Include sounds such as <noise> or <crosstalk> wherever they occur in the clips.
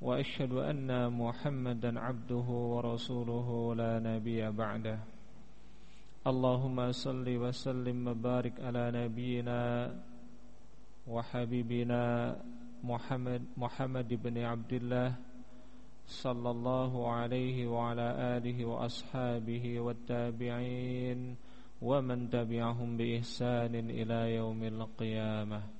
وأشهد أن محمدا عبده ورسوله لا نبي بعده. اللهم صل وسلم وبارك على نبينا وحبيبنا محمد محمد بن عبد الله صلى الله عليه وعلى آله وأصحابه والتابعين ومن تبعهم بإحسان إلى يوم القيامة.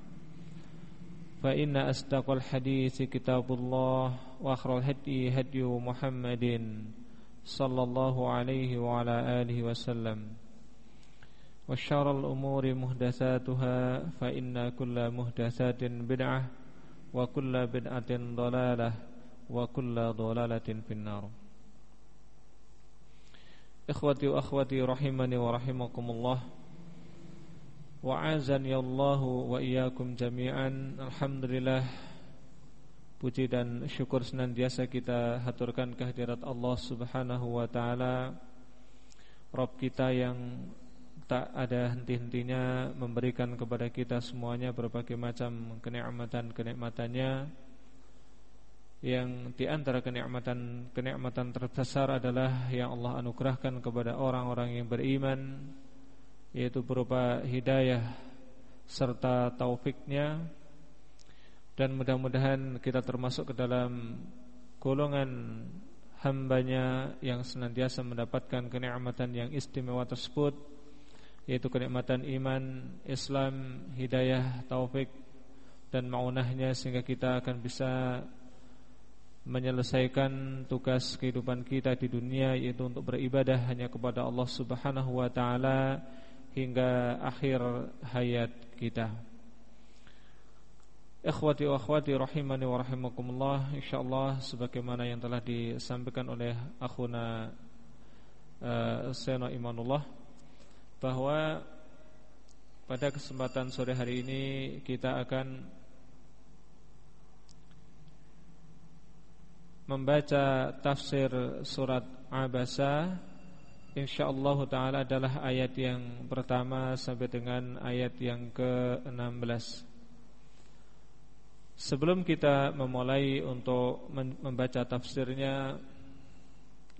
فإن أصدق الحديث كتاب الله وأخر الهدي هدي محمد صلى الله عليه وعلى آله وسلم. وشر الأمور محدثاتها فإن كل محدثات بدعة وكل بدعة ضلالة وكل ضلالة في النار. Ikhwati wa akhwati rahimani wa rahimakumullah Wa azani Allahu wa iyyakum jami'an. Alhamdulillah. Puji dan syukur senantiasa kita haturkan kehadirat Allah subhanahu wa ta'ala. Rob kita yang tak ada henti-hentinya Memberikan kepada kita semuanya berbagai macam kenikmatan-kenikmatannya. Yang di antara kenikmatan-kenikmatan terbesar adalah yang Allah anugerahkan kepada orang-orang yang beriman yaitu berupa hidayah serta taufiknya. Dan mudah-mudahan kita termasuk ke dalam golongan hambanya yang senantiasa mendapatkan kenikmatan yang istimewa tersebut yaitu kenikmatan iman, Islam, hidayah, taufik dan maunahnya sehingga kita akan bisa menyelesaikan tugas kehidupan kita di dunia yaitu untuk beribadah hanya kepada Allah Subhanahu wa taala hingga akhir hayat kita. Ikhwati wa akhwati rahimani wa rahimakumullah insyaallah sebagaimana yang telah disampaikan oleh akhuna uh, Seno Imanullah bahwa pada kesempatan sore hari ini kita akan membaca tafsir surat Abasa insyaallah taala adalah ayat yang pertama sampai dengan ayat yang ke-16. Sebelum kita memulai untuk membaca tafsirnya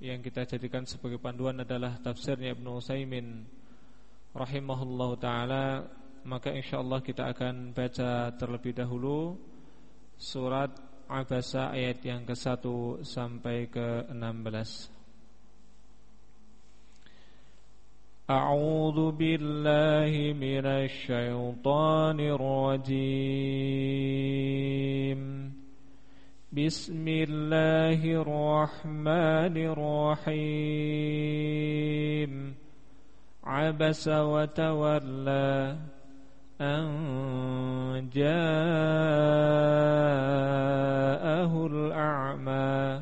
yang kita jadikan sebagai panduan adalah tafsirnya Ibnu Utsaimin rahimahullahu taala, maka insyaallah kita akan baca terlebih dahulu surat Abasa ayat yang ke-1 sampai ke-16 أعوذ بالله من الشيطان الرجيم. بسم الله الرحمن الرحيم. عبس وتولى أن جاءه الأعمى.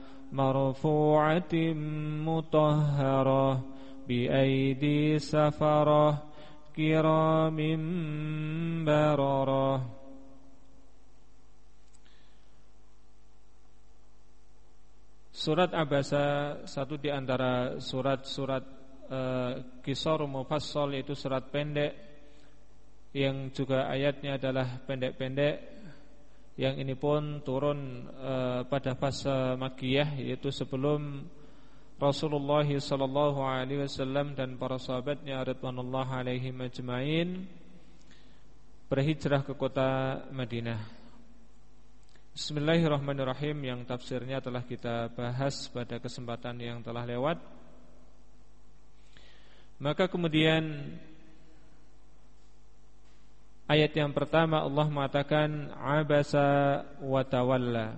مرفوعة مطهرة بأيدي سفرة كرام بررة Surat Abasa satu di antara surat-surat e, Kisar Mufassal yaitu surat pendek yang juga ayatnya adalah pendek-pendek yang ini pun turun e, pada fase Makkiyah yaitu sebelum Rasulullah sallallahu alaihi wasallam dan para sahabatnya radhiyallahu alaihi majma'in berhijrah ke kota Madinah. Bismillahirrahmanirrahim yang tafsirnya telah kita bahas pada kesempatan yang telah lewat Maka kemudian Ayat yang pertama Allah mengatakan Abasa wa tawalla.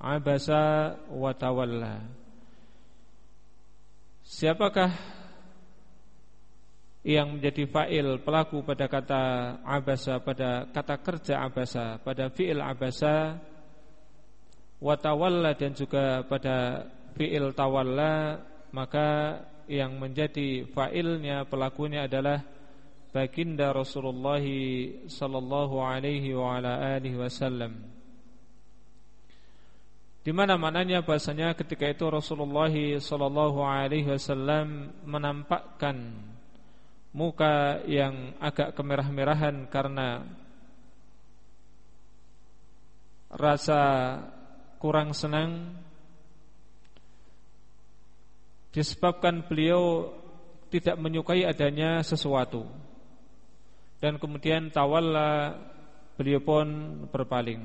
Abasa wa tawalla. Siapakah yang menjadi fa'il pelaku pada kata abasa pada kata kerja abasa pada fi'il abasa watawalla dan juga pada fi'il tawalla maka yang menjadi fa'ilnya pelakunya adalah baginda Rasulullah sallallahu alaihi wa ala alihi wasallam. Di mana mananya bahasanya ketika itu Rasulullah sallallahu alaihi wasallam menampakkan muka yang agak kemerah-merahan karena rasa kurang senang. Disebabkan beliau tidak menyukai adanya sesuatu dan kemudian tawalla beliau pun berpaling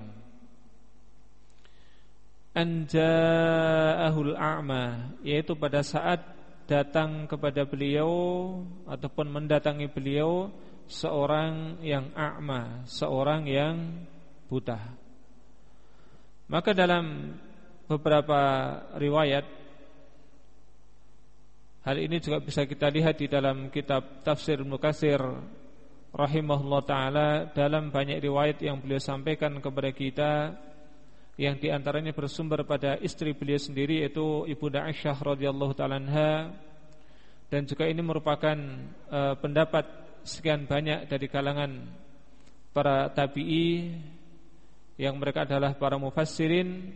anja'ahul a'ma yaitu pada saat datang kepada beliau ataupun mendatangi beliau seorang yang a'ma, seorang yang buta. Maka dalam beberapa riwayat hal ini juga bisa kita lihat di dalam kitab Tafsir Mukasir rahimahullah taala dalam banyak riwayat yang beliau sampaikan kepada kita yang di antaranya bersumber pada istri beliau sendiri yaitu Ibu Aisyah radhiyallahu taala dan juga ini merupakan uh, pendapat sekian banyak dari kalangan para tabi'i yang mereka adalah para mufassirin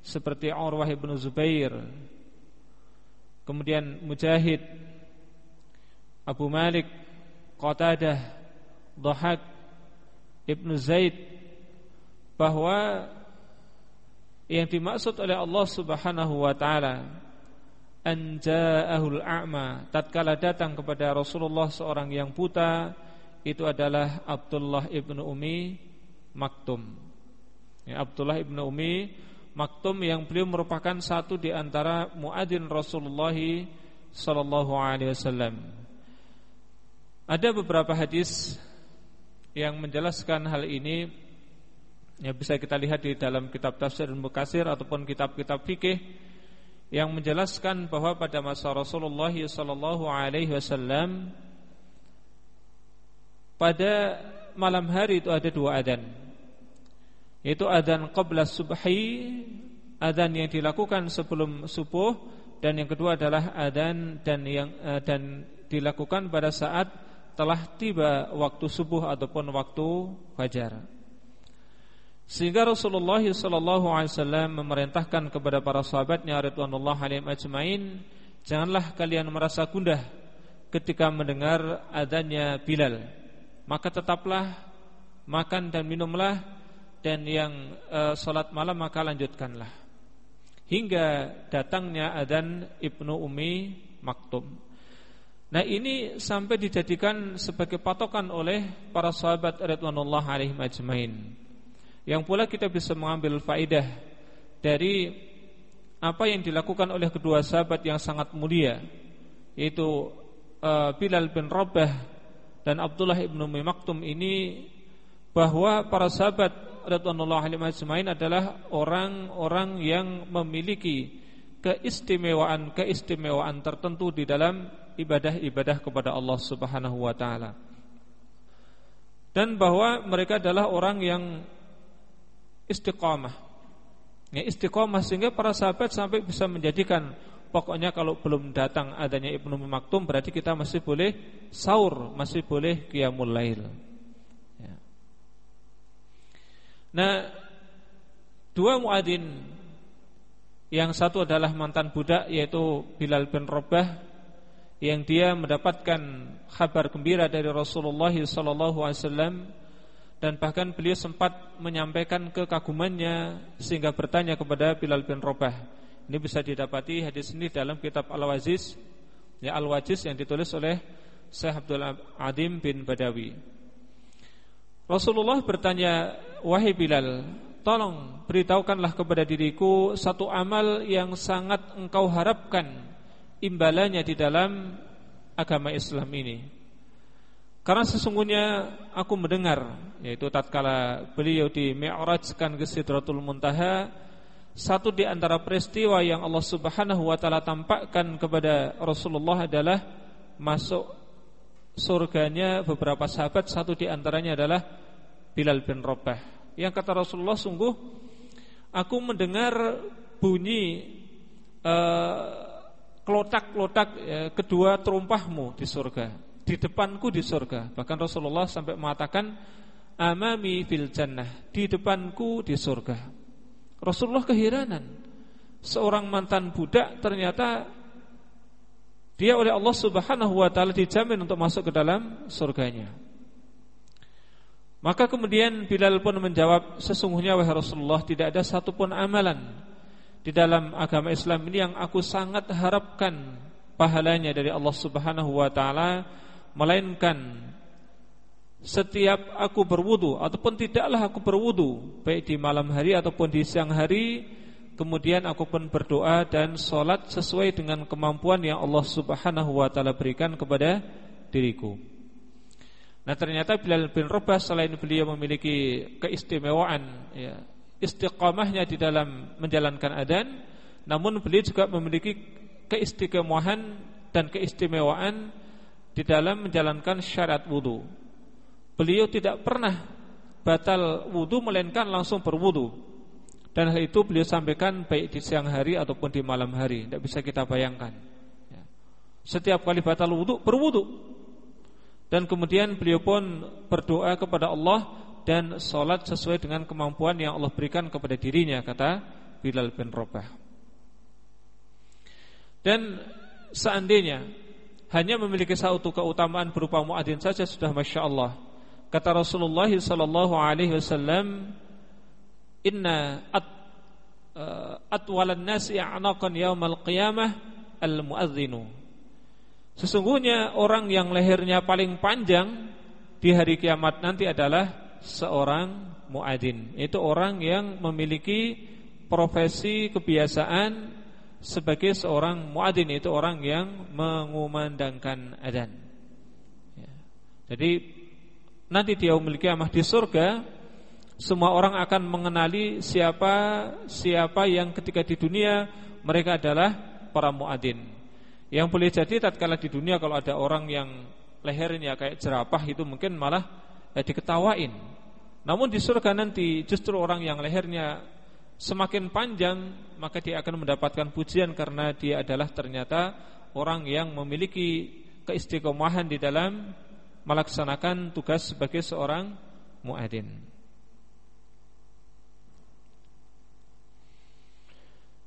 seperti Urwah bin Zubair kemudian Mujahid Abu Malik Qatadah Dhahak Ibnu Zaid bahwa yang dimaksud oleh Allah Subhanahu wa taala anja'ahul a'ma tatkala datang kepada Rasulullah seorang yang buta itu adalah Abdullah ibnu Umi Maktum. Ya, Abdullah ibnu Umi Maktum yang beliau merupakan satu di antara muadzin Rasulullah sallallahu alaihi wasallam. Ada beberapa hadis yang menjelaskan hal ini Ya bisa kita lihat di dalam kitab tafsir dan Mukasir ataupun kitab-kitab fikih yang menjelaskan bahwa pada masa Rasulullah sallallahu alaihi wasallam pada malam hari itu ada dua adzan. Yaitu adzan qabla subhi, adzan yang dilakukan sebelum subuh dan yang kedua adalah adzan dan yang eh, dan dilakukan pada saat telah tiba waktu subuh ataupun waktu fajar. Sehingga Rasulullah sallallahu alaihi wasallam memerintahkan kepada para sahabatnya radhiyallahu alaihim ajmain, janganlah kalian merasa gundah ketika mendengar adanya Bilal. Maka tetaplah makan dan minumlah dan yang e, salat malam maka lanjutkanlah. Hingga datangnya adzan Ibnu Umi Maktum. Nah ini sampai dijadikan sebagai patokan oleh para sahabat radhiyallahu ajmain. Yang pula kita bisa mengambil faidah dari apa yang dilakukan oleh kedua sahabat yang sangat mulia yaitu uh, Bilal bin Rabah dan Abdullah ibnu Maktum ini bahwa para sahabat radhiyallahu ajmain adalah orang-orang yang memiliki keistimewaan-keistimewaan tertentu di dalam ibadah-ibadah kepada Allah Subhanahu wa taala. Dan bahwa mereka adalah orang yang istiqamah. Ya, istiqamah sehingga para sahabat sampai bisa menjadikan pokoknya kalau belum datang adanya Ibnu Maktum berarti kita masih boleh sahur, masih boleh qiyamul lail. Ya. Nah, dua muadzin yang satu adalah mantan budak yaitu Bilal bin Rabah yang dia mendapatkan kabar gembira dari Rasulullah wasallam dan bahkan beliau sempat menyampaikan kekagumannya sehingga bertanya kepada Bilal bin Rabah. Ini bisa didapati hadis ini dalam kitab Al-Waziz ya Al-Wajiz yang ditulis oleh Syekh Abdul Adim bin Badawi. Rasulullah bertanya, "Wahai Bilal, Tolong beritahukanlah kepada diriku satu amal yang sangat engkau harapkan imbalannya di dalam agama Islam ini. Karena sesungguhnya aku mendengar yaitu tatkala beliau di Mi'rajkan ke Sidratul Muntaha satu di antara peristiwa yang Allah Subhanahu wa taala tampakkan kepada Rasulullah adalah masuk surganya beberapa sahabat satu di antaranya adalah Bilal bin Rabah yang kata Rasulullah sungguh aku mendengar bunyi uh, kelotak-kelotak uh, kedua terumpahmu di surga di depanku di surga. Bahkan Rasulullah sampai mengatakan amami fil jannah di depanku di surga. Rasulullah keheranan. Seorang mantan budak ternyata dia oleh Allah Subhanahu wa taala dijamin untuk masuk ke dalam surganya. Maka kemudian Bilal pun menjawab Sesungguhnya wahai Rasulullah tidak ada satupun amalan Di dalam agama Islam ini yang aku sangat harapkan Pahalanya dari Allah subhanahu wa ta'ala Melainkan Setiap aku berwudu Ataupun tidaklah aku berwudu Baik di malam hari ataupun di siang hari Kemudian aku pun berdoa dan sholat sesuai dengan kemampuan yang Allah subhanahu wa ta'ala berikan kepada diriku. Nah ternyata Bilal bin Rabah selain beliau memiliki keistimewaan ya, Istiqamahnya di dalam menjalankan adan Namun beliau juga memiliki keistiqamahan dan keistimewaan Di dalam menjalankan syarat wudhu Beliau tidak pernah batal wudhu melainkan langsung berwudhu Dan hal itu beliau sampaikan baik di siang hari ataupun di malam hari. Tidak bisa kita bayangkan. Ya. Setiap kali batal wudhu berwudhu dan kemudian beliau pun berdoa kepada Allah dan sholat sesuai dengan kemampuan yang Allah berikan kepada dirinya kata Bilal bin Rabah. Dan seandainya hanya memiliki satu keutamaan berupa muadzin saja sudah masya Allah. Kata Rasulullah sallallahu alaihi wasallam, "Inna at uh, atwalan nasi a'naqan yaumal qiyamah al-muadzinu." Sesungguhnya orang yang lehernya paling panjang di hari kiamat nanti adalah seorang muadzin. Itu orang yang memiliki profesi kebiasaan sebagai seorang muadzin itu orang yang mengumandangkan adzan. Ya. Jadi nanti dia memiliki amal di surga semua orang akan mengenali siapa siapa yang ketika di dunia mereka adalah para muadzin. Yang boleh jadi tatkala di dunia kalau ada orang yang lehernya kayak jerapah itu mungkin malah eh, diketawain. Namun di surga nanti justru orang yang lehernya semakin panjang maka dia akan mendapatkan pujian karena dia adalah ternyata orang yang memiliki keistiqomahan di dalam melaksanakan tugas sebagai seorang muadzin.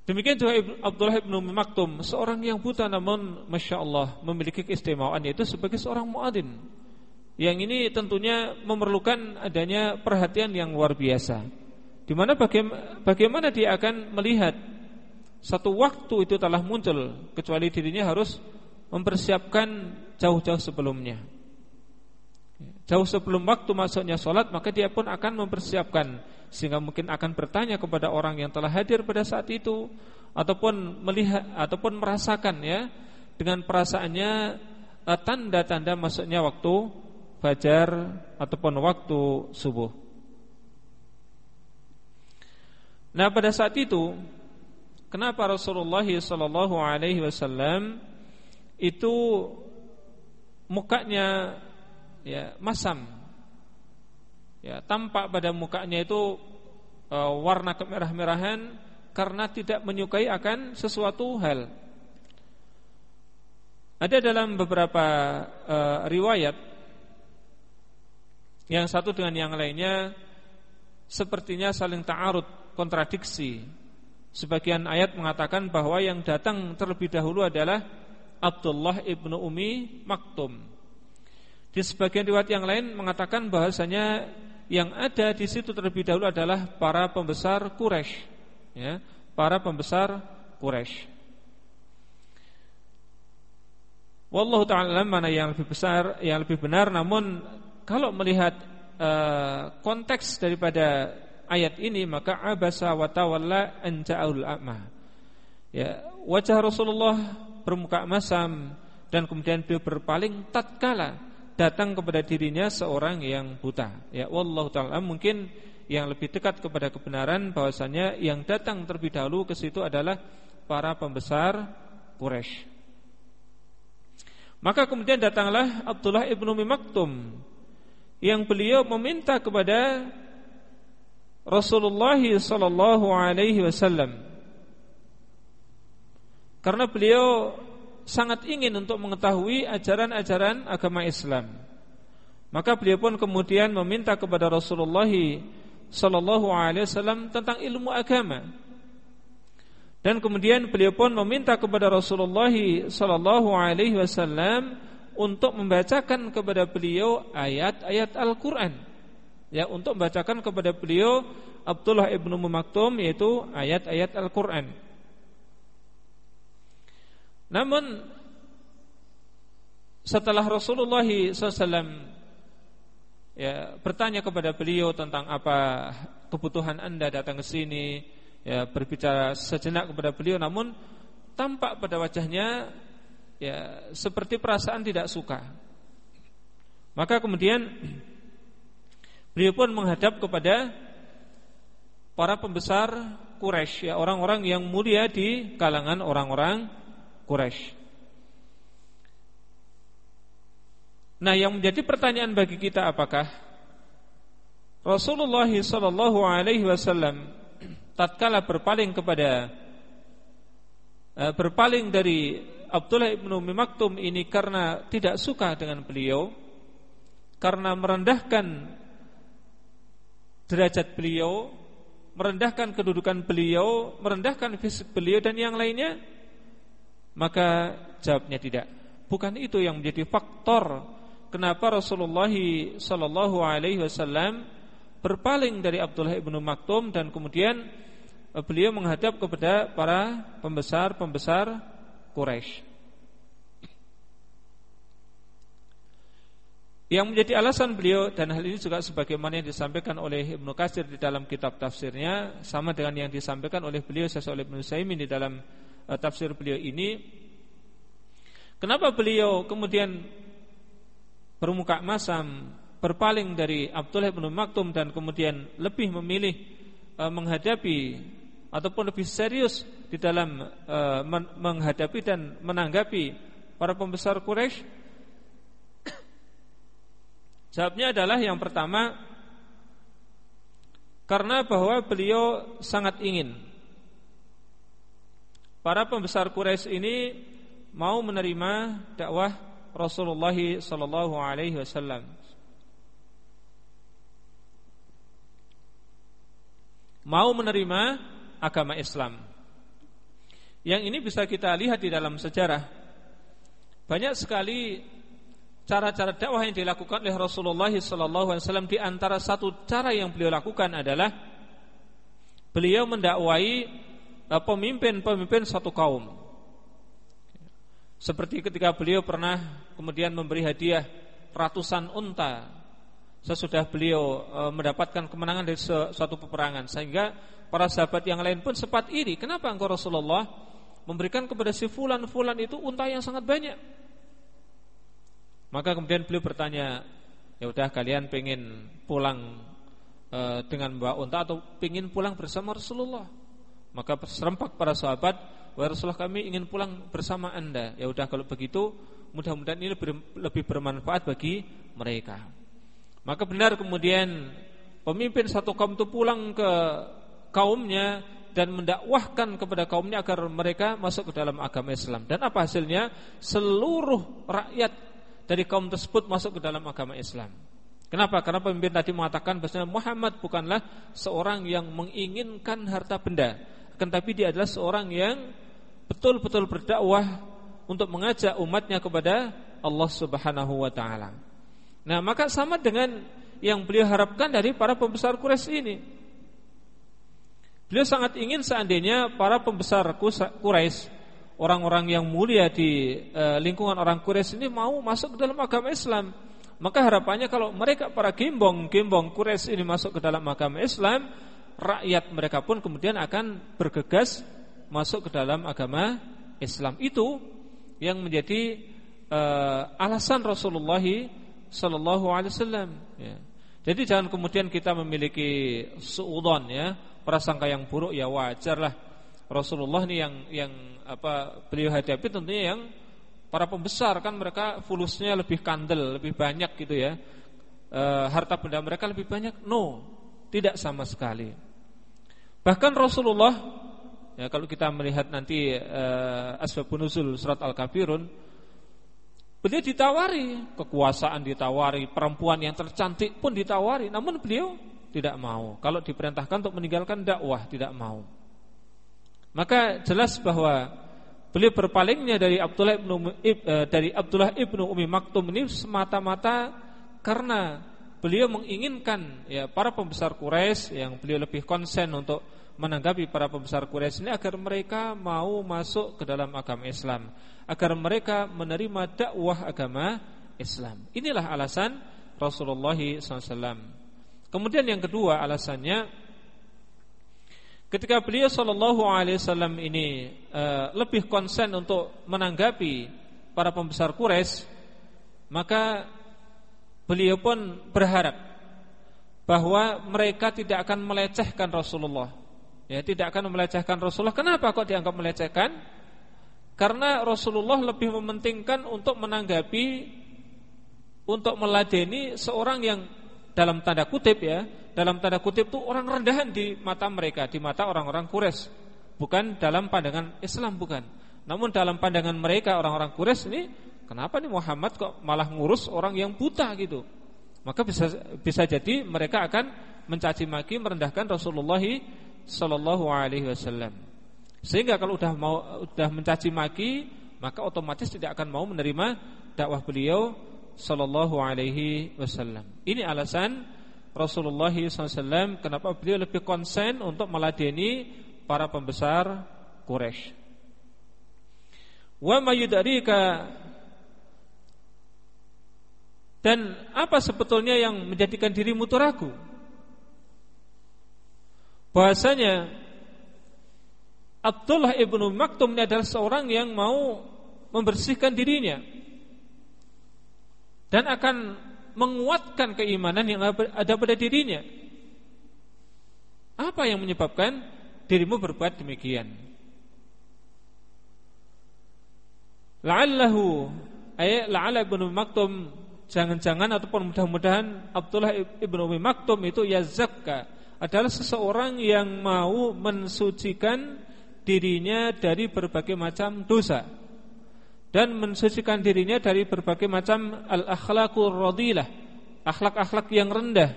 Demikian juga Abdullah bin Maktum Seorang yang buta namun Masya Allah memiliki keistimewaan Yaitu sebagai seorang muadzin Yang ini tentunya memerlukan adanya perhatian yang luar biasa Di mana bagaimana, bagaimana dia akan melihat Satu waktu itu telah muncul Kecuali dirinya harus mempersiapkan jauh-jauh sebelumnya. Jauh sebelum waktu masuknya sholat maka dia pun akan mempersiapkan sehingga mungkin akan bertanya kepada orang yang telah hadir pada saat itu ataupun melihat ataupun merasakan ya dengan perasaannya eh, tanda-tanda masuknya waktu fajar ataupun waktu subuh. Nah pada saat itu kenapa Rasulullah Shallallahu Alaihi Wasallam itu mukanya ya masam ya tampak pada mukanya itu e, warna kemerah-merahan karena tidak menyukai akan sesuatu hal. Ada dalam beberapa e, riwayat yang satu dengan yang lainnya sepertinya saling ta'arud, kontradiksi. Sebagian ayat mengatakan bahwa yang datang terlebih dahulu adalah Abdullah ibnu Umi Maktum. Di sebagian riwayat yang lain mengatakan bahasanya yang ada di situ terlebih dahulu adalah para pembesar Quraisy, ya, para pembesar Quraisy. Wallahu taala mana yang lebih besar, yang lebih benar namun kalau melihat uh, konteks daripada ayat ini maka abasa wa tawalla an ja'ul a'ma. Ya, wajah Rasulullah bermuka masam dan kemudian beliau berpaling tatkala datang kepada dirinya seorang yang buta. Ya wallahu taala mungkin yang lebih dekat kepada kebenaran bahwasanya yang datang terlebih dahulu ke situ adalah para pembesar Quraisy. Maka kemudian datanglah Abdullah ibnu Maktum yang beliau meminta kepada Rasulullah sallallahu alaihi wasallam karena beliau sangat ingin untuk mengetahui ajaran-ajaran agama Islam. Maka beliau pun kemudian meminta kepada Rasulullah sallallahu alaihi wasallam tentang ilmu agama. Dan kemudian beliau pun meminta kepada Rasulullah sallallahu alaihi wasallam untuk membacakan kepada beliau ayat-ayat Al-Qur'an. Ya, untuk membacakan kepada beliau Abdullah ibnu Maktum yaitu ayat-ayat Al-Qur'an. Namun setelah Rasulullah SAW ya, bertanya kepada beliau tentang apa kebutuhan anda datang ke sini, ya, berbicara sejenak kepada beliau, namun tampak pada wajahnya ya seperti perasaan tidak suka. Maka kemudian beliau pun menghadap kepada para pembesar Quraisy, ya orang-orang yang mulia di kalangan orang-orang Quraisy. Nah, yang menjadi pertanyaan bagi kita apakah Rasulullah sallallahu alaihi wasallam tatkala berpaling kepada uh, berpaling dari Abdullah ibnu Maktum ini karena tidak suka dengan beliau karena merendahkan derajat beliau, merendahkan kedudukan beliau, merendahkan fisik beliau dan yang lainnya maka jawabnya tidak. Bukan itu yang menjadi faktor kenapa Rasulullah sallallahu alaihi wasallam berpaling dari Abdullah ibnu Maktum dan kemudian beliau menghadap kepada para pembesar-pembesar Quraisy. Yang menjadi alasan beliau dan hal ini juga sebagaimana yang disampaikan oleh Ibnu Katsir di dalam kitab tafsirnya sama dengan yang disampaikan oleh beliau sesuai oleh Ibnu Saimin di dalam uh, tafsir beliau ini kenapa beliau kemudian bermuka masam berpaling dari Abdullah bin Maktum dan kemudian lebih memilih uh, menghadapi ataupun lebih serius di dalam uh, menghadapi dan menanggapi para pembesar Quraisy <coughs> Jawabnya adalah yang pertama karena bahwa beliau sangat ingin para pembesar Quraisy ini mau menerima dakwah Rasulullah sallallahu alaihi wasallam. Mau menerima agama Islam. Yang ini bisa kita lihat di dalam sejarah. Banyak sekali cara-cara dakwah yang dilakukan oleh Rasulullah wasallam di antara satu cara yang beliau lakukan adalah beliau mendakwai pemimpin-pemimpin satu kaum. Seperti ketika beliau pernah kemudian memberi hadiah ratusan unta sesudah beliau e, mendapatkan kemenangan dari suatu peperangan sehingga para sahabat yang lain pun sempat iri. Kenapa engkau Rasulullah memberikan kepada si fulan fulan itu unta yang sangat banyak? Maka kemudian beliau bertanya, ya udah kalian pengen pulang e, dengan bawa unta atau pengen pulang bersama Rasulullah? Maka serempak para sahabat, wahai Rasulullah kami ingin pulang bersama anda. Ya udah kalau begitu mudah-mudahan ini lebih, lebih bermanfaat bagi mereka. Maka benar kemudian pemimpin satu kaum itu pulang ke kaumnya dan mendakwahkan kepada kaumnya agar mereka masuk ke dalam agama Islam. Dan apa hasilnya? Seluruh rakyat dari kaum tersebut masuk ke dalam agama Islam. Kenapa? Karena pemimpin tadi mengatakan bahwa Muhammad bukanlah seorang yang menginginkan harta benda, akan tapi dia adalah seorang yang betul-betul berdakwah untuk mengajak umatnya kepada Allah Subhanahu wa taala. Nah, maka sama dengan yang beliau harapkan dari para pembesar Quraisy ini. Beliau sangat ingin seandainya para pembesar Quraisy, orang-orang yang mulia di e, lingkungan orang Quraisy ini mau masuk ke dalam agama Islam. Maka harapannya kalau mereka para gembong-gembong Quraisy ini masuk ke dalam agama Islam, rakyat mereka pun kemudian akan bergegas masuk ke dalam agama Islam. Itu yang menjadi uh, alasan Rasulullah Sallallahu Alaihi Wasallam. Ya. Jadi jangan kemudian kita memiliki suudon ya. Prasangka yang buruk ya wajarlah. Rasulullah ini yang yang apa beliau hadapi tentunya yang para pembesar kan mereka fulusnya lebih kandel lebih banyak gitu ya. E, harta benda mereka lebih banyak. No tidak sama sekali. Bahkan Rasulullah Ya, kalau kita melihat nanti uh, asbabun nuzul surat Al-Kafirun, beliau ditawari kekuasaan ditawari, perempuan yang tercantik pun ditawari, namun beliau tidak mau. Kalau diperintahkan untuk meninggalkan dakwah tidak mau. Maka jelas bahwa beliau berpalingnya dari Abdullah ibnu uh, dari Abdullah ibnu Umi Maktum ini semata-mata karena beliau menginginkan ya para pembesar Quraisy yang beliau lebih konsen untuk menanggapi para pembesar Quraisy ini agar mereka mau masuk ke dalam agama Islam, agar mereka menerima dakwah agama Islam. Inilah alasan Rasulullah SAW. Kemudian yang kedua alasannya, ketika beliau Shallallahu Alaihi Wasallam ini uh, lebih konsen untuk menanggapi para pembesar Quraisy, maka beliau pun berharap bahwa mereka tidak akan melecehkan Rasulullah Ya, tidak akan melecehkan Rasulullah. Kenapa kok dianggap melecehkan? Karena Rasulullah lebih mementingkan untuk menanggapi untuk meladeni seorang yang dalam tanda kutip ya, dalam tanda kutip itu orang rendahan di mata mereka, di mata orang-orang Quraisy. Bukan dalam pandangan Islam bukan. Namun dalam pandangan mereka orang-orang Quraisy ini kenapa nih Muhammad kok malah ngurus orang yang buta gitu? Maka bisa bisa jadi mereka akan mencaci maki merendahkan Rasulullah Sallallahu Alaihi Wasallam. Sehingga kalau sudah mau sudah mencaci maki, maka otomatis tidak akan mau menerima dakwah beliau Sallallahu Alaihi Wasallam. Ini alasan Rasulullah SAW kenapa beliau lebih konsen untuk meladeni para pembesar Quraisy. Wa mayudarika dan apa sebetulnya yang menjadikan dirimu itu? Bahwasanya Abdullah ibnu Maktum ini adalah seorang yang mau membersihkan dirinya dan akan menguatkan keimanan yang ada pada dirinya. Apa yang menyebabkan dirimu berbuat demikian? La'allahu ay la'ala ibnu Maktum jangan-jangan ataupun mudah-mudahan Abdullah ibnu Maktum itu yazakka adalah seseorang yang mau mensucikan dirinya dari berbagai macam dosa dan mensucikan dirinya dari berbagai macam al-akhlaqur radilah, akhlak-akhlak yang rendah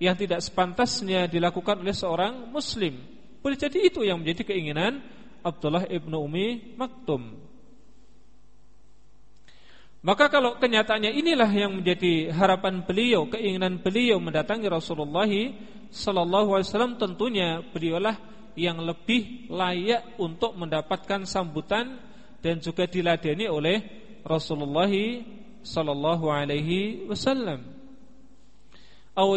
yang tidak sepantasnya dilakukan oleh seorang muslim. Boleh jadi itu yang menjadi keinginan Abdullah ibnu Umi Maktum. Maka kalau kenyataannya inilah yang menjadi harapan beliau, keinginan beliau mendatangi Rasulullah sallallahu alaihi wasallam tentunya beliaulah yang lebih layak untuk mendapatkan sambutan dan juga diladeni oleh Rasulullah sallallahu alaihi wasallam. Aw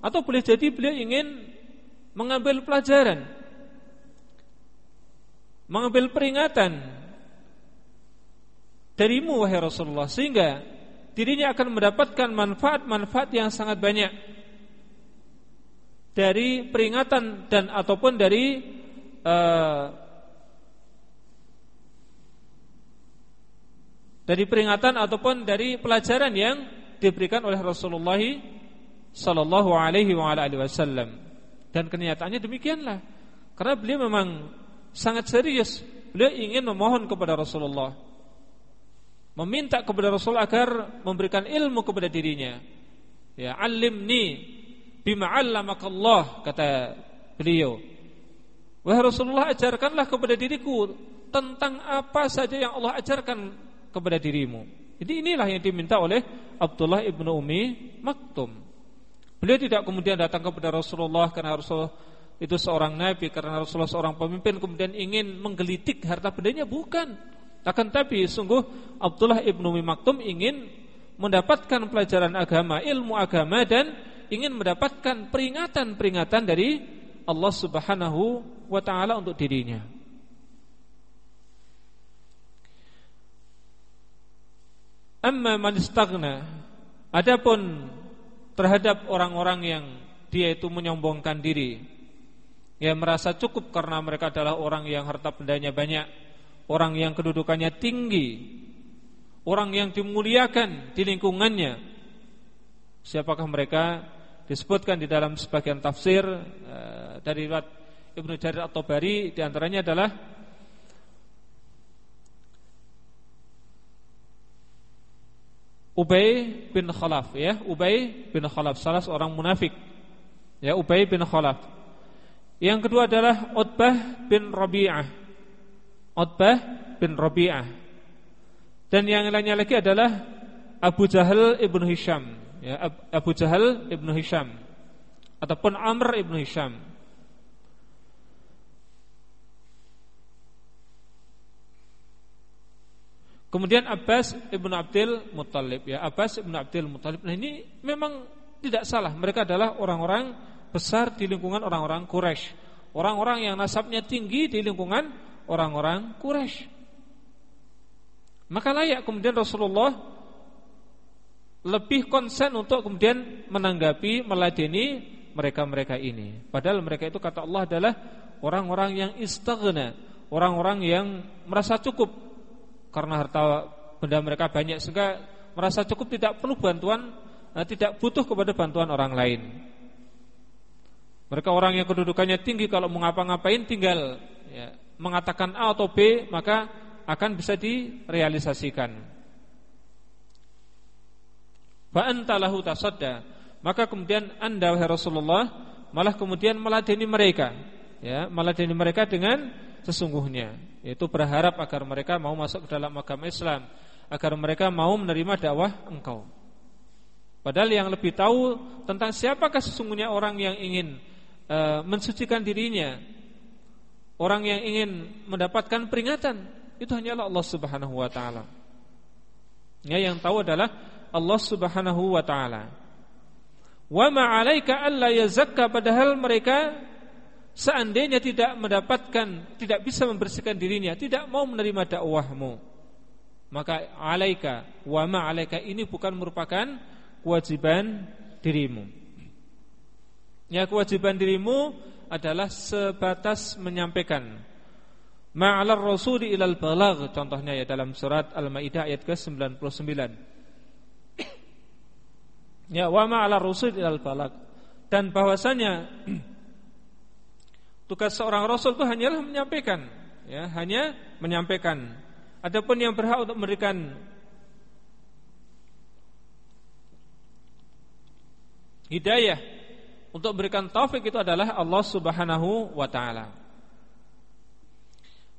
atau boleh jadi beliau ingin mengambil pelajaran mengambil peringatan darimu wahai Rasulullah sehingga dirinya akan mendapatkan manfaat-manfaat yang sangat banyak dari peringatan dan ataupun dari uh, dari peringatan ataupun dari pelajaran yang diberikan oleh Rasulullah sallallahu alaihi wasallam. Dan kenyataannya demikianlah. Karena beliau memang sangat serius. Beliau ingin memohon kepada Rasulullah meminta kepada Rasul agar memberikan ilmu kepada dirinya ya alimni bima 'allamakallah kata beliau. Wahai Rasulullah ajarkanlah kepada diriku tentang apa saja yang Allah ajarkan kepada dirimu. Jadi inilah yang diminta oleh Abdullah ibnu Umi Maktum. Beliau tidak kemudian datang kepada Rasulullah karena Rasulullah itu seorang nabi karena Rasulullah seorang pemimpin kemudian ingin menggelitik harta bendanya bukan. Akan tapi sungguh Abdullah ibnu Umi Maktum ingin mendapatkan pelajaran agama, ilmu agama dan ingin mendapatkan peringatan-peringatan dari Allah Subhanahu wa taala untuk dirinya. Amma man adapun terhadap orang-orang yang dia itu menyombongkan diri yang merasa cukup karena mereka adalah orang yang harta bendanya banyak, orang yang kedudukannya tinggi, orang yang dimuliakan di lingkungannya. Siapakah mereka? disebutkan di dalam sebagian tafsir uh, dari riwayat Ibnu Jarir At-Tabari di antaranya adalah Ubay bin Khalaf ya, Ubay bin Khalaf salah seorang munafik. Ya, Ubay bin Khalaf. Yang kedua adalah Utbah bin Rabi'ah. Utbah bin Rabi'ah. Dan yang lainnya lagi adalah Abu Jahal ibn Hisham ya Abu Jahal ibnu Hisham ataupun Amr ibnu Hisham. Kemudian Abbas ibnu Abdul Muttalib ya Abbas ibnu Abdul Muttalib. Nah ini memang tidak salah. Mereka adalah orang-orang besar di lingkungan orang-orang Quraisy, orang-orang yang nasabnya tinggi di lingkungan orang-orang Quraisy. Maka layak kemudian Rasulullah lebih konsen untuk kemudian menanggapi, meladeni mereka-mereka ini. Padahal mereka itu kata Allah adalah orang-orang yang istighna, orang-orang yang merasa cukup karena harta benda mereka banyak sehingga merasa cukup tidak perlu bantuan, eh, tidak butuh kepada bantuan orang lain. Mereka orang yang kedudukannya tinggi kalau mau ngapa-ngapain tinggal ya, mengatakan A atau B maka akan bisa direalisasikan. Fa antalahu tasadda. Maka kemudian Anda wahai Rasulullah malah kemudian meladeni mereka, ya, meladeni mereka dengan sesungguhnya, yaitu berharap agar mereka mau masuk ke dalam agama Islam, agar mereka mau menerima dakwah engkau. Padahal yang lebih tahu tentang siapakah sesungguhnya orang yang ingin uh, mensucikan dirinya, orang yang ingin mendapatkan peringatan, itu hanyalah Allah Subhanahu wa taala. Ya, yang tahu adalah Allah Subhanahu wa taala. Wa ma 'alaika alla yazakka padahal mereka seandainya tidak mendapatkan tidak bisa membersihkan dirinya, tidak mau menerima dakwahmu. Maka 'alaika wa ma 'alaika ini bukan merupakan kewajiban dirimu. Ya kewajiban dirimu adalah sebatas menyampaikan. Ma'alar rasuli ilal balagh contohnya ya dalam surat Al-Maidah ayat ke-99. <clears throat> Ya wa ma'ala rusul ilal balak dan bahwasanya <clears throat> tugas seorang rasul itu hanyalah menyampaikan ya hanya menyampaikan. Adapun yang berhak untuk memberikan hidayah untuk memberikan taufik itu adalah Allah Subhanahu wa taala.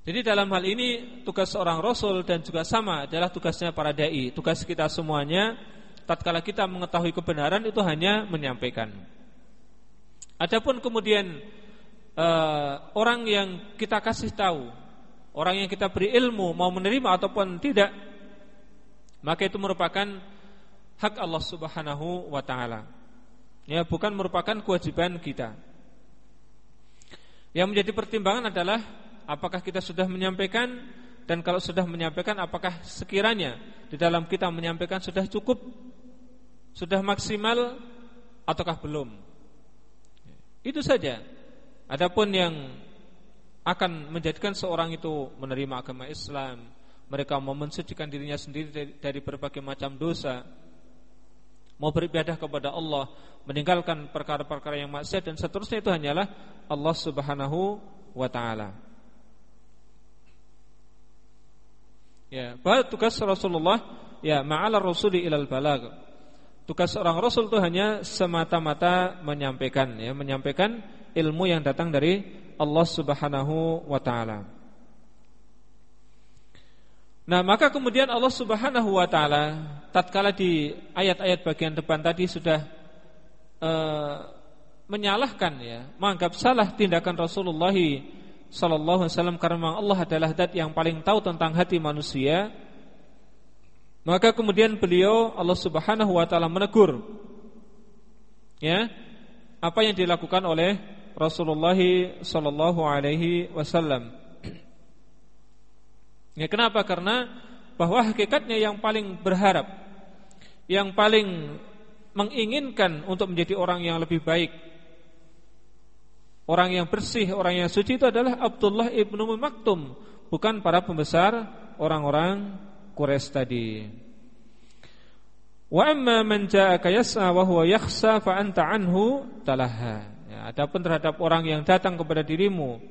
Jadi dalam hal ini tugas seorang rasul dan juga sama adalah tugasnya para dai, tugas kita semuanya tatkala kita mengetahui kebenaran itu hanya menyampaikan. Adapun kemudian uh, orang yang kita kasih tahu, orang yang kita beri ilmu mau menerima ataupun tidak, maka itu merupakan hak Allah Subhanahu wa taala. Ya, bukan merupakan kewajiban kita. Yang menjadi pertimbangan adalah apakah kita sudah menyampaikan dan kalau sudah menyampaikan apakah sekiranya di dalam kita menyampaikan sudah cukup sudah maksimal ataukah belum. Itu saja. Adapun yang akan menjadikan seorang itu menerima agama Islam, mereka mau mensucikan dirinya sendiri dari, dari berbagai macam dosa, mau beribadah kepada Allah, meninggalkan perkara-perkara yang maksiat dan seterusnya itu hanyalah Allah Subhanahu wa taala. Ya, bahwa tugas Rasulullah ya ma'ala rasuli ilal balag. Tugas seorang rasul itu hanya semata-mata menyampaikan ya, menyampaikan ilmu yang datang dari Allah Subhanahu wa taala. Nah, maka kemudian Allah Subhanahu wa taala tatkala di ayat-ayat bagian depan tadi sudah uh, menyalahkan ya, menganggap salah tindakan Rasulullah sallallahu alaihi wasallam karena Allah adalah zat yang paling tahu tentang hati manusia. Maka kemudian beliau Allah Subhanahu wa taala menegur ya, apa yang dilakukan oleh Rasulullah sallallahu alaihi wasallam. Ya kenapa? Karena bahwa hakikatnya yang paling berharap, yang paling menginginkan untuk menjadi orang yang lebih baik Orang yang bersih, orang yang suci itu adalah Abdullah ibnu Maktum, bukan para pembesar orang-orang Quraisy tadi. Wa amma man ja'aka yas'a wa huwa yakhsa fa anta anhu talaha. Ya, adapun terhadap orang yang datang kepada dirimu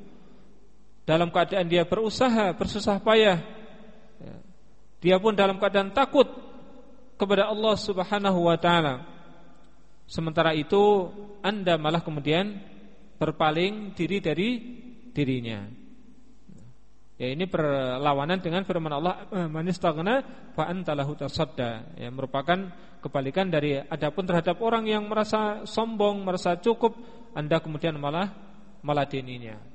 dalam keadaan dia berusaha, bersusah payah, ya, dia pun dalam keadaan takut kepada Allah Subhanahu wa taala. Sementara itu Anda malah kemudian berpaling diri dari dirinya. Ya ini perlawanan dengan firman Allah eh, manistaghna fa antalahu tasadda. Ya merupakan kebalikan dari adapun terhadap orang yang merasa sombong, merasa cukup, Anda kemudian malah meladeninya.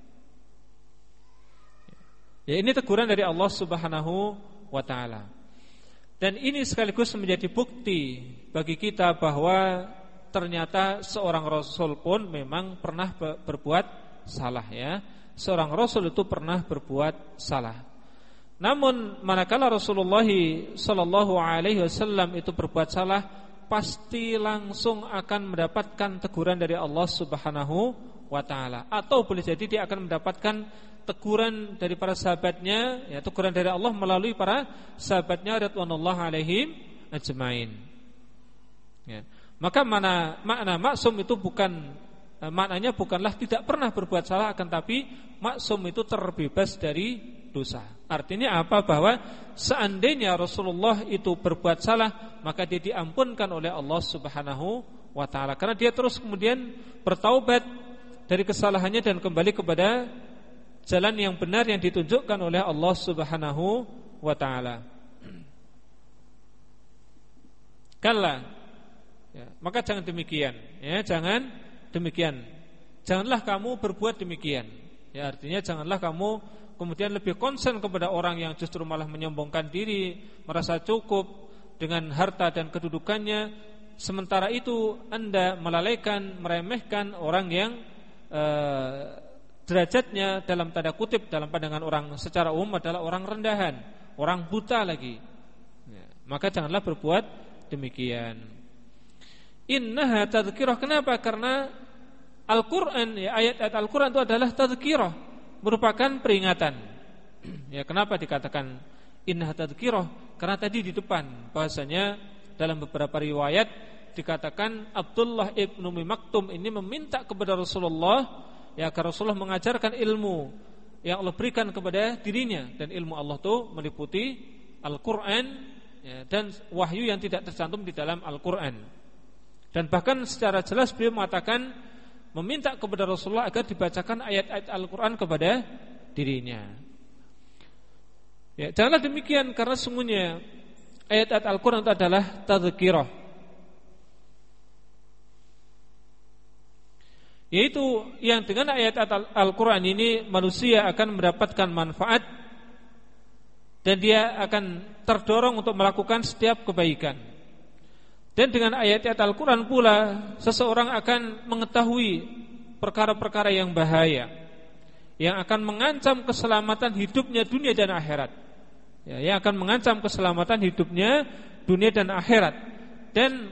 Ya ini teguran dari Allah Subhanahu wa taala. Dan ini sekaligus menjadi bukti bagi kita bahwa ternyata seorang rasul pun memang pernah berbuat salah ya. Seorang rasul itu pernah berbuat salah. Namun manakala Rasulullah sallallahu alaihi wasallam itu berbuat salah, pasti langsung akan mendapatkan teguran dari Allah Subhanahu wa taala atau boleh jadi dia akan mendapatkan teguran dari para sahabatnya ya teguran dari Allah melalui para sahabatnya radhiyallahu alaihim ajmain. Ya. Maka mana makna maksum itu bukan eh, maknanya bukanlah tidak pernah berbuat salah akan tapi maksum itu terbebas dari dosa. Artinya apa? Bahwa seandainya Rasulullah itu berbuat salah, maka dia diampunkan oleh Allah Subhanahu wa taala karena dia terus kemudian bertaubat dari kesalahannya dan kembali kepada jalan yang benar yang ditunjukkan oleh Allah Subhanahu wa taala. Kalla Ya, maka jangan demikian, ya, jangan demikian. Janganlah kamu berbuat demikian. Ya, artinya janganlah kamu kemudian lebih konsen kepada orang yang justru malah menyombongkan diri, merasa cukup dengan harta dan kedudukannya, sementara itu Anda melalaikan, meremehkan orang yang eh, derajatnya dalam tanda kutip dalam pandangan orang secara umum adalah orang rendahan, orang buta lagi. Ya, maka janganlah berbuat demikian. Innaha tadhkirah. Kenapa? Karena Al-Qur'an ya ayat-ayat Al-Qur'an itu adalah tadhkirah, merupakan peringatan. <clears throat> ya, kenapa dikatakan innaha tadhkirah? Karena tadi di depan bahasanya dalam beberapa riwayat dikatakan Abdullah ibnu Maktum ini meminta kepada Rasulullah ya agar Rasulullah mengajarkan ilmu yang Allah berikan kepada dirinya dan ilmu Allah itu meliputi Al-Qur'an ya, dan wahyu yang tidak tercantum di dalam Al-Qur'an. Dan bahkan secara jelas beliau mengatakan meminta kepada Rasulullah agar dibacakan ayat-ayat Al-Qur'an kepada dirinya. Ya, janganlah demikian karena sungguhnya ayat-ayat Al-Qur'an itu adalah tadzkirah. Yaitu yang dengan ayat Al-Quran ini manusia akan mendapatkan manfaat dan dia akan terdorong untuk melakukan setiap kebaikan. Dan dengan ayat-ayat Al-Quran pula seseorang akan mengetahui perkara-perkara yang bahaya yang akan mengancam keselamatan hidupnya dunia dan akhirat. Ya, yang akan mengancam keselamatan hidupnya dunia dan akhirat dan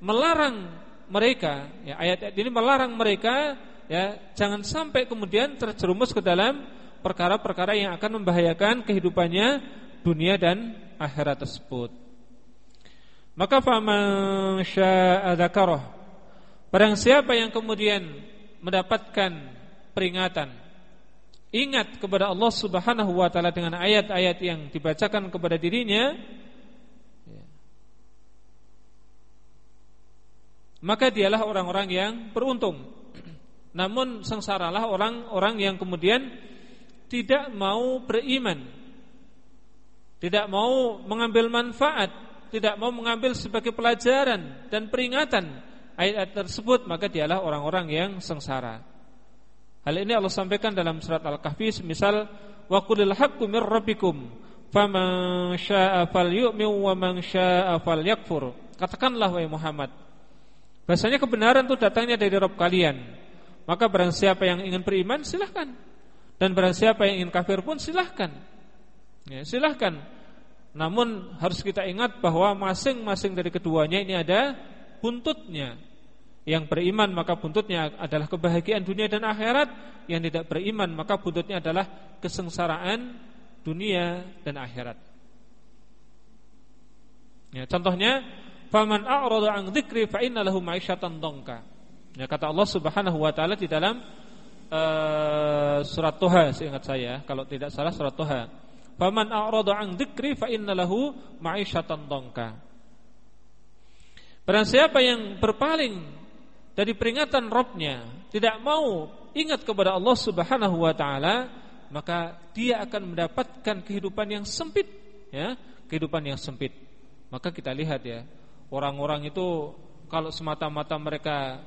melarang mereka ya ayat-ayat ini melarang mereka ya jangan sampai kemudian terjerumus ke dalam perkara-perkara yang akan membahayakan kehidupannya dunia dan akhirat tersebut. Maka faman syaa'a Barang siapa yang kemudian mendapatkan peringatan ingat kepada Allah Subhanahu wa taala dengan ayat-ayat yang dibacakan kepada dirinya maka dialah orang-orang yang beruntung. <clears throat> Namun sengsaralah orang-orang yang kemudian tidak mau beriman. Tidak mau mengambil manfaat, tidak mau mengambil sebagai pelajaran dan peringatan ayat-ayat tersebut, maka dialah orang-orang yang sengsara. Hal ini Allah sampaikan dalam surat Al-Kahfi misal wa qulil haqqu mir rabbikum faman syaa'a falyu'min wa man syaa'a falyakfur. Katakanlah wahai Muhammad, Bahasanya kebenaran itu datangnya dari Rob kalian. Maka barang siapa yang ingin beriman silahkan. Dan barang siapa yang ingin kafir pun silahkan. Ya, Silahkan. Namun harus kita ingat bahwa masing-masing dari keduanya ini ada buntutnya. Yang beriman maka buntutnya adalah kebahagiaan dunia dan akhirat. Yang tidak beriman maka buntutnya adalah kesengsaraan dunia dan akhirat. Ya, Contohnya Faman a'rada an dzikri fa inna lahu ma'isyatan dongka. Ya kata Allah Subhanahu wa taala di dalam uh, surat Toha seingat saya, kalau tidak salah surat Toha. Faman a'rada an dzikri fa inna lahu ma'isyatan dongka. Barang siapa yang berpaling dari peringatan Robnya tidak mau ingat kepada Allah Subhanahu wa taala, maka dia akan mendapatkan kehidupan yang sempit, ya, kehidupan yang sempit. Maka kita lihat ya, Orang-orang itu kalau semata-mata mereka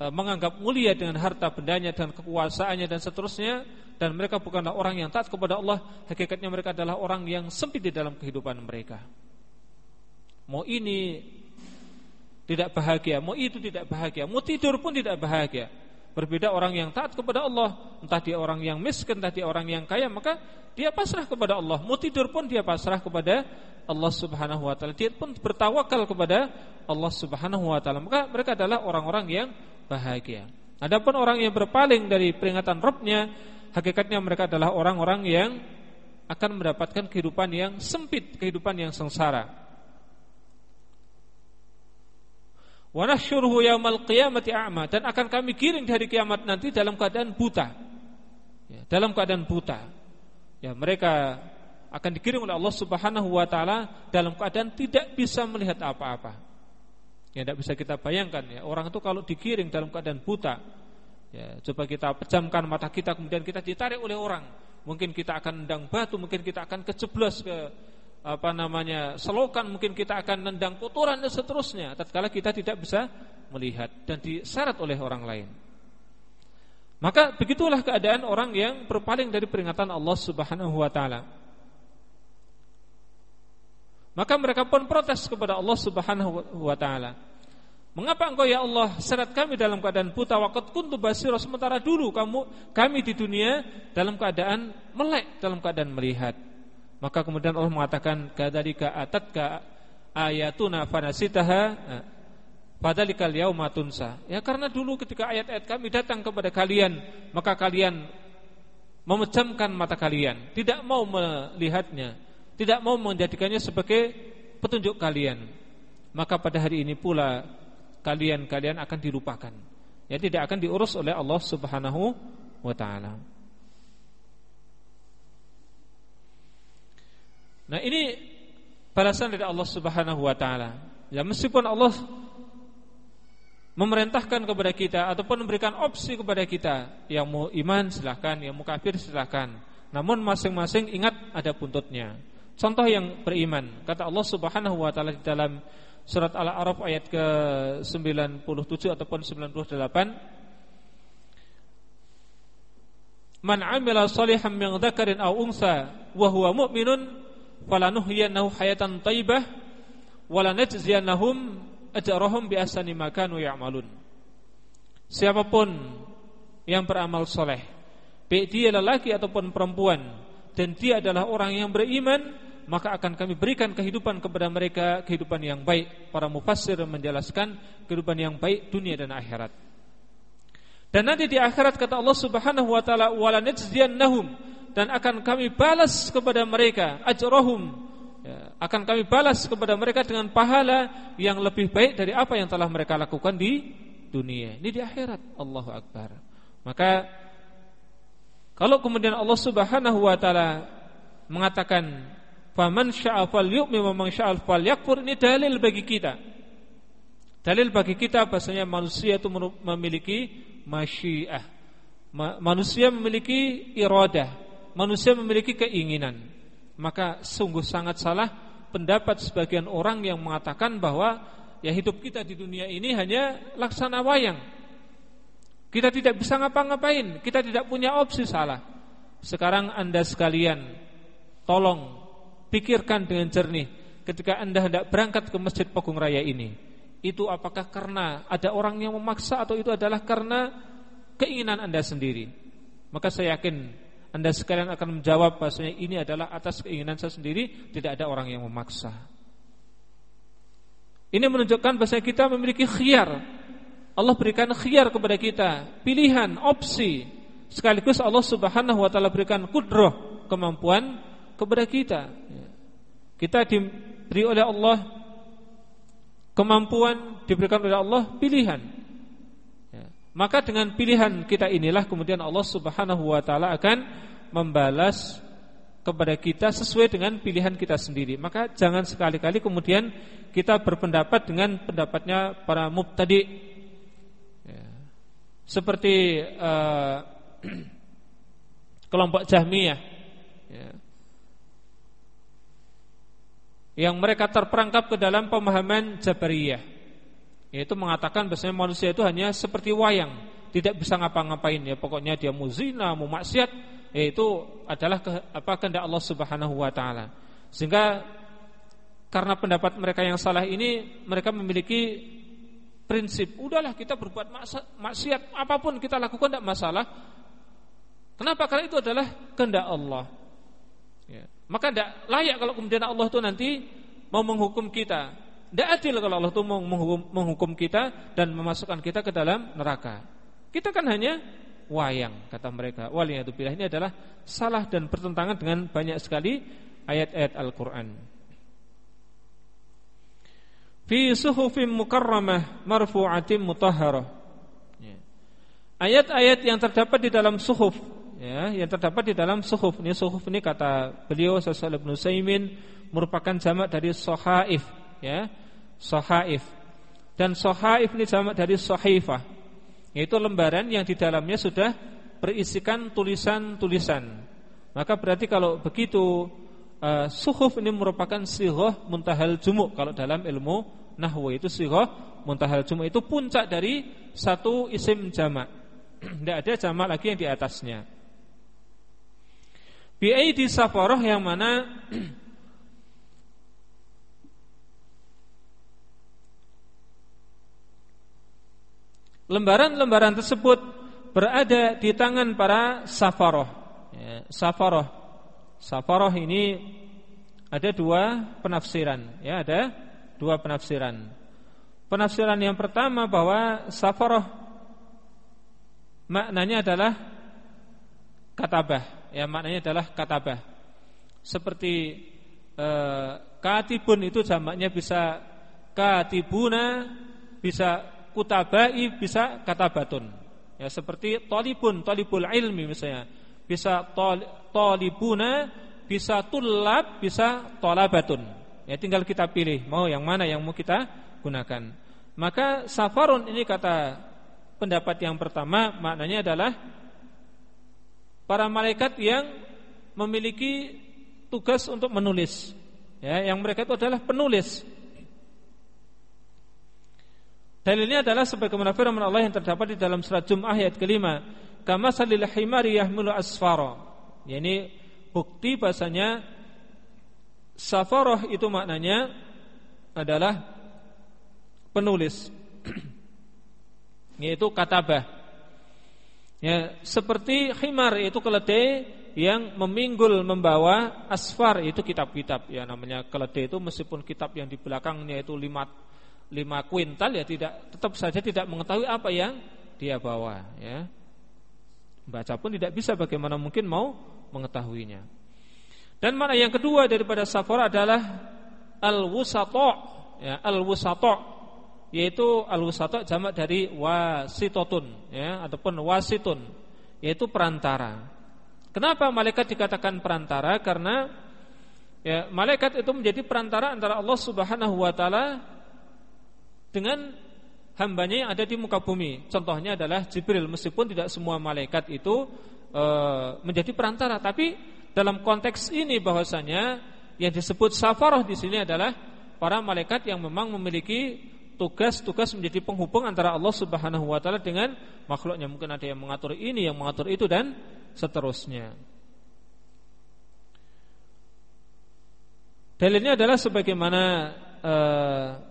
e, menganggap mulia dengan harta bendanya dan kekuasaannya dan seterusnya dan mereka bukanlah orang yang taat kepada Allah, hakikatnya mereka adalah orang yang sempit di dalam kehidupan mereka. Mau ini tidak bahagia, mau itu tidak bahagia, mau tidur pun tidak bahagia. Berbeda orang yang taat kepada Allah, entah dia orang yang miskin, entah dia orang yang kaya, maka dia pasrah kepada Allah. Mau tidur pun dia pasrah kepada Allah Subhanahu wa taala. Dia pun bertawakal kepada Allah Subhanahu wa taala. Maka mereka adalah orang-orang yang bahagia. Adapun orang yang berpaling dari peringatan Rabbnya, hakikatnya mereka adalah orang-orang yang akan mendapatkan kehidupan yang sempit, kehidupan yang sengsara. Wa yaumal qiyamati a'ma dan akan kami giring dari kiamat nanti dalam keadaan buta. Ya, dalam keadaan buta. Ya, mereka akan dikirim oleh Allah Subhanahu wa taala dalam keadaan tidak bisa melihat apa-apa. Ya tidak bisa kita bayangkan ya, orang itu kalau dikirim dalam keadaan buta, ya coba kita pejamkan mata kita kemudian kita ditarik oleh orang. Mungkin kita akan nendang batu, mungkin kita akan kejeblos ke apa namanya selokan, mungkin kita akan nendang kotoran dan seterusnya. Tatkala kita tidak bisa melihat dan diseret oleh orang lain. Maka begitulah keadaan orang yang berpaling dari peringatan Allah Subhanahu wa taala. Maka mereka pun protes kepada Allah Subhanahu wa taala. Mengapa engkau ya Allah seret kami dalam keadaan buta waqad kuntu basira sementara dulu kamu kami di dunia dalam keadaan melek dalam keadaan melihat. Maka kemudian Allah mengatakan kadzalika atatka ayatuna fanasitaha fadzalikal yauma tunsa. Ya karena dulu ketika ayat-ayat kami datang kepada kalian maka kalian memejamkan mata kalian, tidak mau melihatnya tidak mau menjadikannya sebagai petunjuk kalian. Maka pada hari ini pula kalian-kalian akan dilupakan. Ya tidak akan diurus oleh Allah Subhanahu wa taala Nah ini balasan dari Allah Subhanahu wa taala. Ya meskipun Allah memerintahkan kepada kita ataupun memberikan opsi kepada kita, yang mau iman silahkan, yang mau kafir silahkan. Namun masing-masing ingat ada buntutnya. Contoh yang beriman Kata Allah subhanahu wa ta'ala di dalam Surat Al-A'raf ayat ke-97 ataupun 98 Man 'amila shalihan min dzakarin aw unsa wa huwa mu'minun falanuhyiyannahu hayatan thayyibah wa lanajziyannahum ajrahum bi ahsani ma kanu ya'malun. Siapa pun yang beramal soleh, baik dia lelaki ataupun perempuan, dan dia adalah orang yang beriman, maka akan kami berikan kehidupan kepada mereka kehidupan yang baik. Para mufassir menjelaskan kehidupan yang baik dunia dan akhirat. Dan nanti di akhirat kata Allah Subhanahu wa taala walanajziyannahum dan akan kami balas kepada mereka ajrahum ya, akan kami balas kepada mereka dengan pahala yang lebih baik dari apa yang telah mereka lakukan di dunia. Ini di akhirat. Allahu akbar. Maka kalau kemudian Allah Subhanahu wa taala mengatakan faman syaa'a falyu'min wa man syaa'a falyakfur ini dalil bagi kita. Dalil bagi kita bahasanya manusia itu memiliki masyiah. Manusia memiliki iradah, manusia memiliki keinginan. Maka sungguh sangat salah pendapat sebagian orang yang mengatakan bahwa ya hidup kita di dunia ini hanya laksana wayang. Kita tidak bisa ngapa-ngapain, kita tidak punya opsi salah. Sekarang Anda sekalian tolong pikirkan dengan jernih ketika Anda hendak berangkat ke Masjid Pogung Raya ini. Itu apakah karena ada orang yang memaksa atau itu adalah karena keinginan Anda sendiri? Maka saya yakin Anda sekalian akan menjawab bahasanya ini adalah atas keinginan saya sendiri, tidak ada orang yang memaksa. Ini menunjukkan bahasa kita memiliki khiar Allah berikan khiyar kepada kita, pilihan, opsi. Sekaligus Allah Subhanahu wa taala berikan kudroh, kemampuan kepada kita. Kita diberi oleh Allah kemampuan, diberikan oleh Allah pilihan. Ya. Maka dengan pilihan kita inilah kemudian Allah Subhanahu wa taala akan membalas kepada kita sesuai dengan pilihan kita sendiri. Maka jangan sekali-kali kemudian kita berpendapat dengan pendapatnya para mubtadi seperti uh, <clears throat> kelompok Jahmiyah ya, yang mereka terperangkap ke dalam pemahaman Jabariyah yaitu mengatakan bahwasanya manusia itu hanya seperti wayang tidak bisa ngapa-ngapain ya. Pokoknya dia mau zina mau maksiat yaitu adalah ke, apa kehendak Allah Subhanahu wa taala. Sehingga karena pendapat mereka yang salah ini mereka memiliki prinsip udahlah kita berbuat maksiat apa pun kita lakukan tidak masalah. Kenapa? Karena itu adalah kehendak Allah. Ya. maka tidak layak kalau kemudian Allah itu nanti mau menghukum kita tidak adil kalau Allah itu menghukum, kita dan memasukkan kita ke dalam neraka kita kan hanya wayang kata mereka pilih ini adalah salah dan bertentangan dengan banyak sekali ayat-ayat Al-Quran fi suhufim mukarramah marfu'atin mutahharah. Ya. Ayat-ayat yang terdapat di dalam suhuf ya, yang terdapat di dalam suhuf. Ini suhuf ini kata beliau Syaikh Ibnu Saimin merupakan jamak dari sahaif ya. Sahaif. Dan sahaif ini jamak dari sahifah. Yaitu lembaran yang di dalamnya sudah berisikan tulisan-tulisan. Maka berarti kalau begitu uh, suhuf ini merupakan sirah muntahal jumuk kalau dalam ilmu nahwu itu sirah muntahal jumlah itu puncak dari satu isim jamak. <clears throat> Tidak ada jamak lagi yang di atasnya. di safaroh yang mana <clears throat> lembaran-lembaran tersebut berada di tangan para safaroh. Ya, safaroh, safaroh ini ada dua penafsiran. Ya, ada dua penafsiran. Penafsiran yang pertama bahwa safaroh maknanya adalah katabah, ya maknanya adalah katabah. Seperti e, katibun itu jamaknya bisa katibuna, bisa kutabai, bisa katabatun. Ya seperti tolibun, tolibul ilmi misalnya, bisa tol, tolibuna, bisa tulab, bisa tolabatun. Ya tinggal kita pilih mau yang mana yang mau kita gunakan. Maka safarun ini kata pendapat yang pertama maknanya adalah para malaikat yang memiliki tugas untuk menulis. Ya, yang mereka itu adalah penulis. Dalilnya adalah sebagaimana firman Allah yang terdapat di dalam surat Jum'ah ayat kelima. kama salil himari yahmilu asfara. Yani bukti bahasanya safaroh itu maknanya adalah penulis <clears throat> yaitu katabah ya seperti himar yaitu keledai yang meminggul membawa asfar itu kitab-kitab ya namanya keledai itu meskipun kitab yang di belakangnya itu lima lima kuintal ya tidak tetap saja tidak mengetahui apa yang dia bawa ya. Baca pun tidak bisa bagaimana mungkin mau mengetahuinya. Dan mana yang kedua daripada safar adalah al-wusata ya al-wusata yaitu al-wusata jamak dari wasitotun ya ataupun wasitun yaitu perantara. Kenapa malaikat dikatakan perantara? Karena ya malaikat itu menjadi perantara antara Allah Subhanahu wa taala dengan hambanya yang ada di muka bumi. Contohnya adalah Jibril, meskipun tidak semua malaikat itu e, menjadi perantara, tapi dalam konteks ini bahwasanya yang disebut safaroh di sini adalah para malaikat yang memang memiliki tugas-tugas menjadi penghubung antara Allah Subhanahu wa taala dengan makhluknya. Mungkin ada yang mengatur ini, yang mengatur itu dan seterusnya. Dalilnya adalah sebagaimana uh,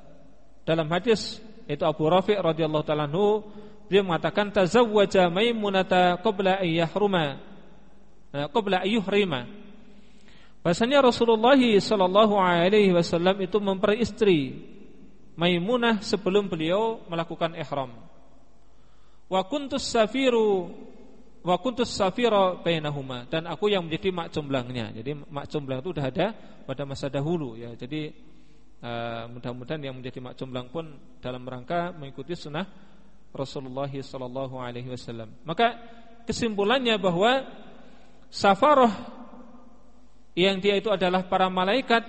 dalam hadis itu Abu Rafi' radhiyallahu taala anhu dia mengatakan tazawwaja Maimunata qabla ayyahruma eh, qabla ayyuhrima Bahasanya Rasulullah sallallahu alaihi wasallam itu memperistri Maimunah sebelum beliau melakukan ihram. Wa kuntus safiru wa kuntus safira bainahuma dan aku yang menjadi mak comblangnya. Jadi mak comblang itu sudah ada pada masa dahulu ya. Jadi uh, mudah-mudahan yang menjadi mak pun dalam rangka mengikuti sunnah Rasulullah sallallahu alaihi wasallam. Maka kesimpulannya bahwa safaroh yang dia itu adalah para malaikat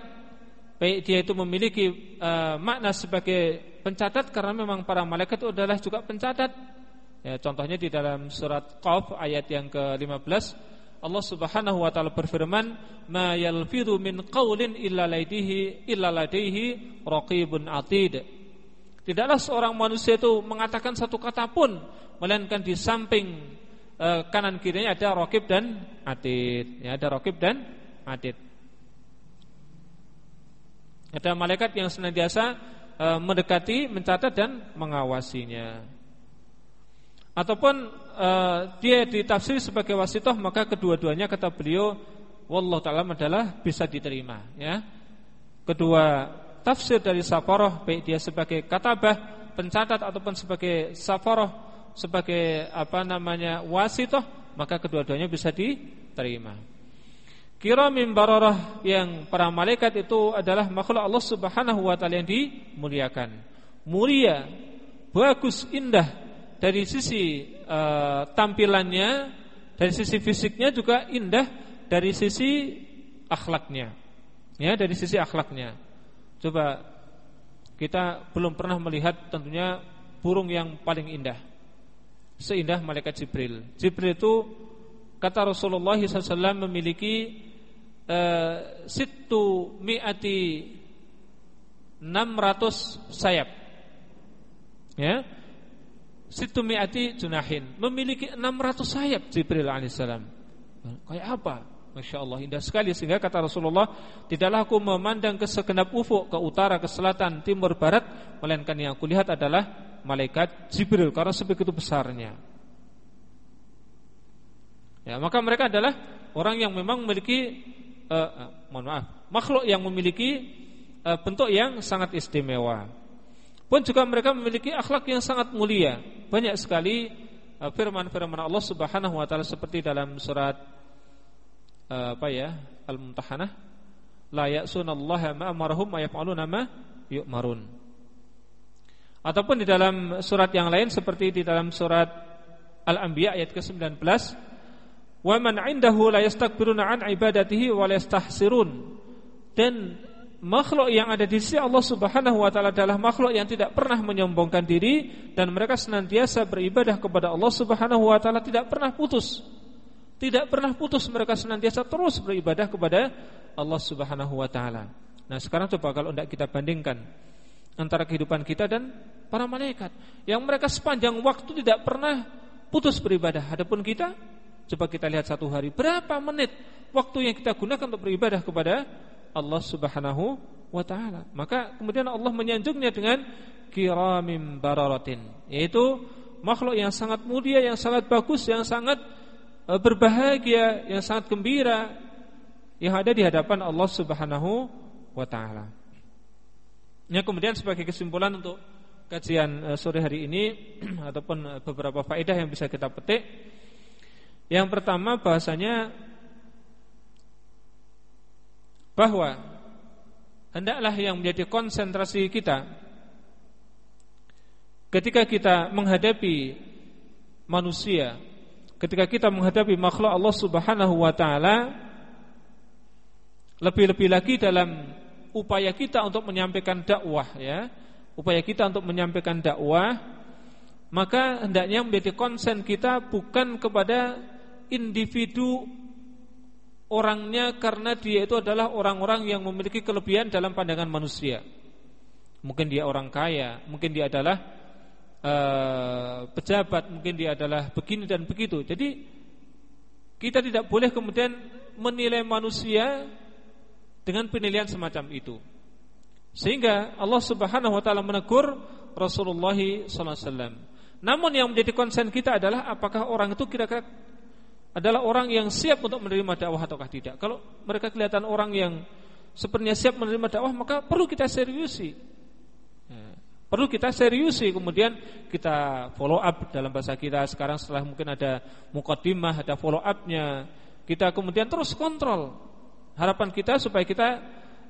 baik dia itu memiliki uh, makna sebagai pencatat karena memang para malaikat itu adalah juga pencatat. Ya, contohnya di dalam surat Qaf ayat yang ke-15 Allah Subhanahu wa taala berfirman, "Ma yalfidhu min qaulin illa ladaihi illa ladaihi raqibun atid." Tidaklah seorang manusia itu mengatakan satu kata pun melainkan di samping e, kanan kirinya ada raqib dan atid. Ya, ada raqib dan atid. Ada malaikat yang senantiasa e, mendekati, mencatat dan mengawasinya ataupun uh, dia ditafsir sebagai wasitoh maka kedua-duanya kata beliau wallahu taala adalah bisa diterima ya. Kedua tafsir dari safaroh baik dia sebagai katabah pencatat ataupun sebagai safaroh sebagai apa namanya wasitoh maka kedua-duanya bisa diterima. Kira mimbararah yang para malaikat itu adalah makhluk Allah Subhanahu wa taala yang dimuliakan. Mulia, bagus, indah dari sisi uh, tampilannya, dari sisi fisiknya juga indah, dari sisi akhlaknya. Ya, dari sisi akhlaknya. Coba kita belum pernah melihat tentunya burung yang paling indah. Seindah malaikat Jibril. Jibril itu kata Rasulullah SAW memiliki uh, situ miati 600 sayap. Ya, Situ mi'ati junahin. Memiliki 600 sayap Jibril alaihissalam Kayak apa? Masya Allah indah sekali. Sehingga kata Rasulullah Tidaklah aku memandang ke segenap ufuk Ke utara, ke selatan, timur, barat Melainkan yang aku lihat adalah Malaikat Jibril. Karena sebegitu besarnya. Ya, maka mereka adalah orang yang memang memiliki uh, uh, mohon maaf, makhluk yang memiliki uh, bentuk yang sangat istimewa. Pun juga mereka memiliki akhlak yang sangat mulia. Banyak sekali uh, firman-firman Allah Subhanahu wa taala seperti dalam surat uh, apa ya? Al-Mumtahanah. La ya'sunallaha ma amarahum wa ma yu'marun. Ataupun di dalam surat yang lain seperti di dalam surat Al-Anbiya ayat ke-19 Wa man 'indahu la yastakbiruna 'an ibadatihi wa la yastahsirun. Dan makhluk yang ada di sisi Allah Subhanahu wa taala adalah makhluk yang tidak pernah menyombongkan diri dan mereka senantiasa beribadah kepada Allah Subhanahu wa taala tidak pernah putus. Tidak pernah putus mereka senantiasa terus beribadah kepada Allah Subhanahu wa taala. Nah, sekarang coba kalau tidak kita bandingkan antara kehidupan kita dan para malaikat yang mereka sepanjang waktu tidak pernah putus beribadah. Adapun kita, coba kita lihat satu hari berapa menit waktu yang kita gunakan untuk beribadah kepada Allah Subhanahu wa taala. Maka kemudian Allah menyanjungnya dengan kiramim bararatin, yaitu makhluk yang sangat mulia, yang sangat bagus, yang sangat e, berbahagia, yang sangat gembira yang ada di hadapan Allah Subhanahu wa taala. Ya kemudian sebagai kesimpulan untuk kajian e, sore hari ini <clears throat> ataupun e, beberapa faedah yang bisa kita petik. Yang pertama bahasanya bahwa hendaklah yang menjadi konsentrasi kita ketika kita menghadapi manusia, ketika kita menghadapi makhluk Allah Subhanahu wa taala lebih-lebih lagi dalam upaya kita untuk menyampaikan dakwah ya, upaya kita untuk menyampaikan dakwah maka hendaknya menjadi konsen kita bukan kepada individu orangnya karena dia itu adalah orang-orang yang memiliki kelebihan dalam pandangan manusia. Mungkin dia orang kaya, mungkin dia adalah uh, pejabat, mungkin dia adalah begini dan begitu. Jadi kita tidak boleh kemudian menilai manusia dengan penilaian semacam itu. Sehingga Allah Subhanahu wa taala menegur Rasulullah sallallahu alaihi wasallam. Namun yang menjadi konsen kita adalah apakah orang itu kira-kira adalah orang yang siap untuk menerima dakwah ataukah tidak. Kalau mereka kelihatan orang yang sepertinya siap menerima dakwah, maka perlu kita seriusi. Ya, perlu kita seriusi, kemudian kita follow up dalam bahasa kita sekarang setelah mungkin ada mukaddimah, ada follow upnya, kita kemudian terus kontrol. Harapan kita supaya kita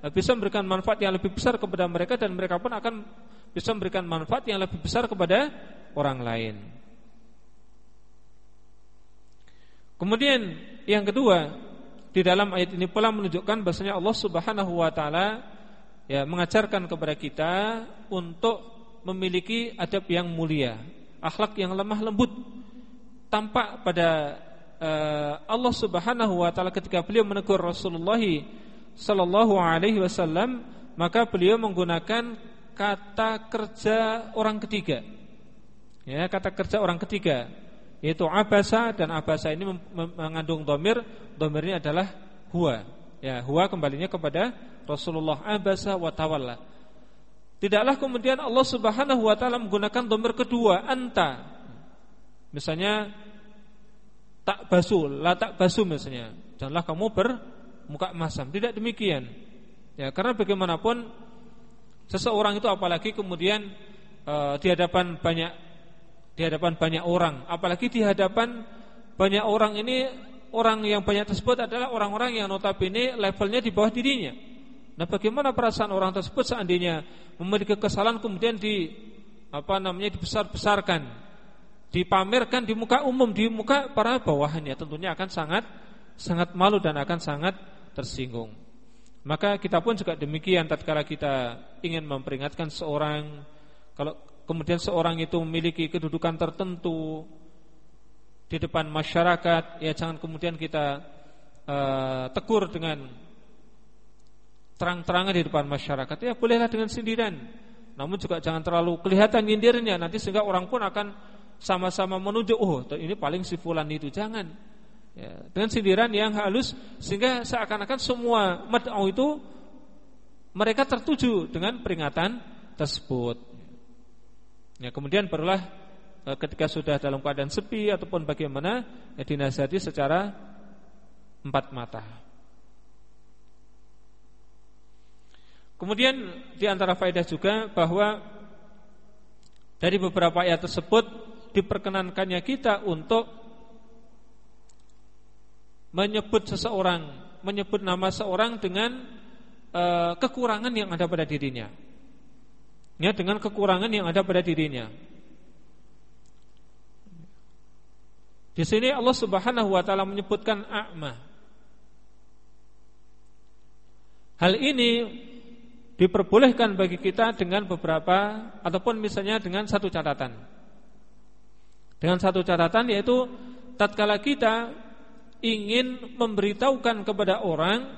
bisa memberikan manfaat yang lebih besar kepada mereka dan mereka pun akan bisa memberikan manfaat yang lebih besar kepada orang lain. Kemudian yang kedua, di dalam ayat ini pula menunjukkan bahasanya Allah Subhanahu wa taala ya mengajarkan kepada kita untuk memiliki adab yang mulia, akhlak yang lemah lembut. Tampak pada uh, Allah Subhanahu wa taala ketika beliau menegur Rasulullah sallallahu alaihi wasallam, maka beliau menggunakan kata kerja orang ketiga. Ya, kata kerja orang ketiga yaitu abasa dan abasa ini mengandung domir. Domirnya adalah huwa ya huwa kembalinya kepada Rasulullah. Abasa wa tawalla. Tidaklah kemudian Allah Subhanahu wa taala menggunakan domir kedua anta. Misalnya tak basu la tak basu misalnya. Janganlah kamu bermuka masam. Tidak demikian. Ya karena bagaimanapun seseorang itu apalagi kemudian uh, di hadapan banyak di hadapan banyak orang, apalagi di hadapan banyak orang ini orang yang banyak tersebut adalah orang-orang yang notabene levelnya di bawah dirinya. Nah, bagaimana perasaan orang tersebut seandainya memiliki kesalahan kemudian di apa namanya dibesar-besarkan, dipamerkan di muka umum, di muka para bawahannya, tentunya akan sangat sangat malu dan akan sangat tersinggung. Maka kita pun juga demikian tatkala kita ingin memperingatkan seorang kalau kemudian seorang itu memiliki kedudukan tertentu di depan masyarakat, ya jangan kemudian kita uh, tegur dengan terang-terangan di depan masyarakat. Ya bolehlah dengan sindiran, namun juga jangan terlalu kelihatan nyindirnya nanti sehingga orang pun akan sama-sama menunjuk, oh ini paling si fulan itu jangan. Ya, dengan sindiran yang halus sehingga seakan-akan semua mad'u itu mereka tertuju dengan peringatan tersebut. Ya, kemudian barulah e, ketika sudah dalam keadaan sepi ataupun bagaimana ya, dinasihati secara empat mata. Kemudian di antara faedah juga bahwa dari beberapa ayat tersebut diperkenankannya kita untuk menyebut seseorang, menyebut nama seorang dengan e, kekurangan yang ada pada dirinya ya dengan kekurangan yang ada pada dirinya. Di sini Allah Subhanahu wa taala menyebutkan a'ma. Hal ini diperbolehkan bagi kita dengan beberapa ataupun misalnya dengan satu catatan. Dengan satu catatan yaitu tatkala kita ingin memberitahukan kepada orang,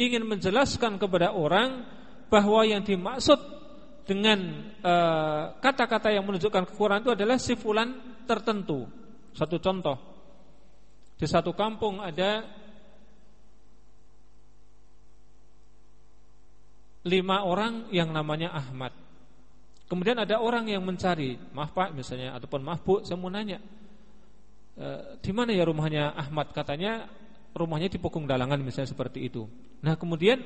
ingin menjelaskan kepada orang bahwa yang dimaksud dengan eh, kata-kata uh, yang menunjukkan kekurangan itu adalah si fulan tertentu. Satu contoh, di satu kampung ada lima orang yang namanya Ahmad. Kemudian ada orang yang mencari, maaf Pak misalnya, ataupun maaf Bu, saya mau nanya, e, di mana ya rumahnya Ahmad? Katanya rumahnya di Pokong Dalangan misalnya seperti itu. Nah kemudian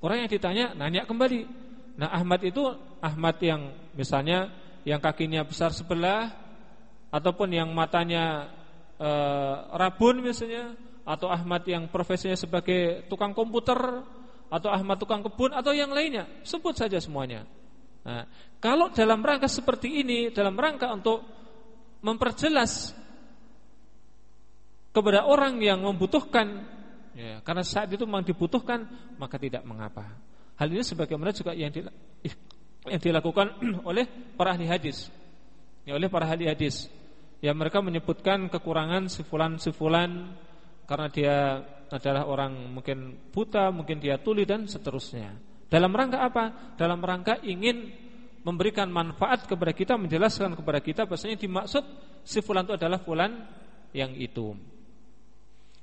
orang yang ditanya nanya kembali. Nah Ahmad itu Ahmad yang misalnya yang kakinya besar sebelah ataupun yang matanya e, rabun misalnya atau Ahmad yang profesinya sebagai tukang komputer atau Ahmad tukang kebun atau yang lainnya sebut saja semuanya. Nah, kalau dalam rangka seperti ini dalam rangka untuk memperjelas kepada orang yang membutuhkan ya, karena saat itu memang dibutuhkan maka tidak mengapa hal ini sebagaimana juga yang yang dilakukan <clears throat> oleh para ahli hadis. Ya, oleh para ahli hadis. Ya mereka menyebutkan kekurangan sifulan-sifulan karena dia adalah orang mungkin buta mungkin dia tuli dan seterusnya. Dalam rangka apa? Dalam rangka ingin memberikan manfaat kepada kita menjelaskan kepada kita bahasanya dimaksud si fulan itu adalah fulan yang itu.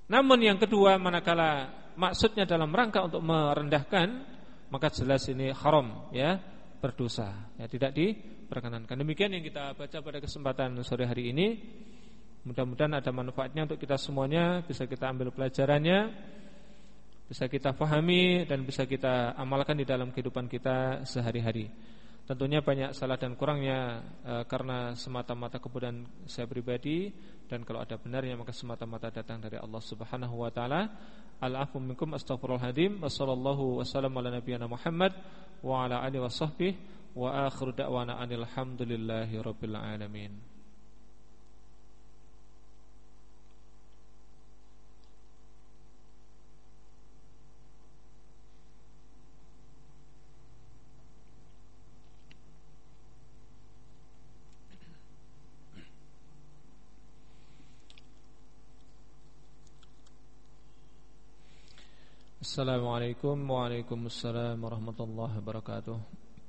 Namun yang kedua manakala maksudnya dalam rangka untuk merendahkan maka jelas ini haram ya, berdosa. Ya tidak diperkenankan. Demikian yang kita baca pada kesempatan sore hari ini. Mudah-mudahan ada manfaatnya untuk kita semuanya, bisa kita ambil pelajarannya, bisa kita fahami dan bisa kita amalkan di dalam kehidupan kita sehari-hari. Tentunya banyak salah dan kurangnya e, karena semata-mata kemudian saya pribadi dan kalau ada benarnya maka semata-mata datang dari Allah Subhanahu wa taala. Al-afu minkum astaghfirullahaladzim wa sallallahu wasallam ala nabiyyina Muhammad wa ala alihi washabbihi wa akhiru da'wana anil hamdulillahi rabbil alamin. Assalamualaikum Waalaikumsalam warahmatullahi wabarakatuh.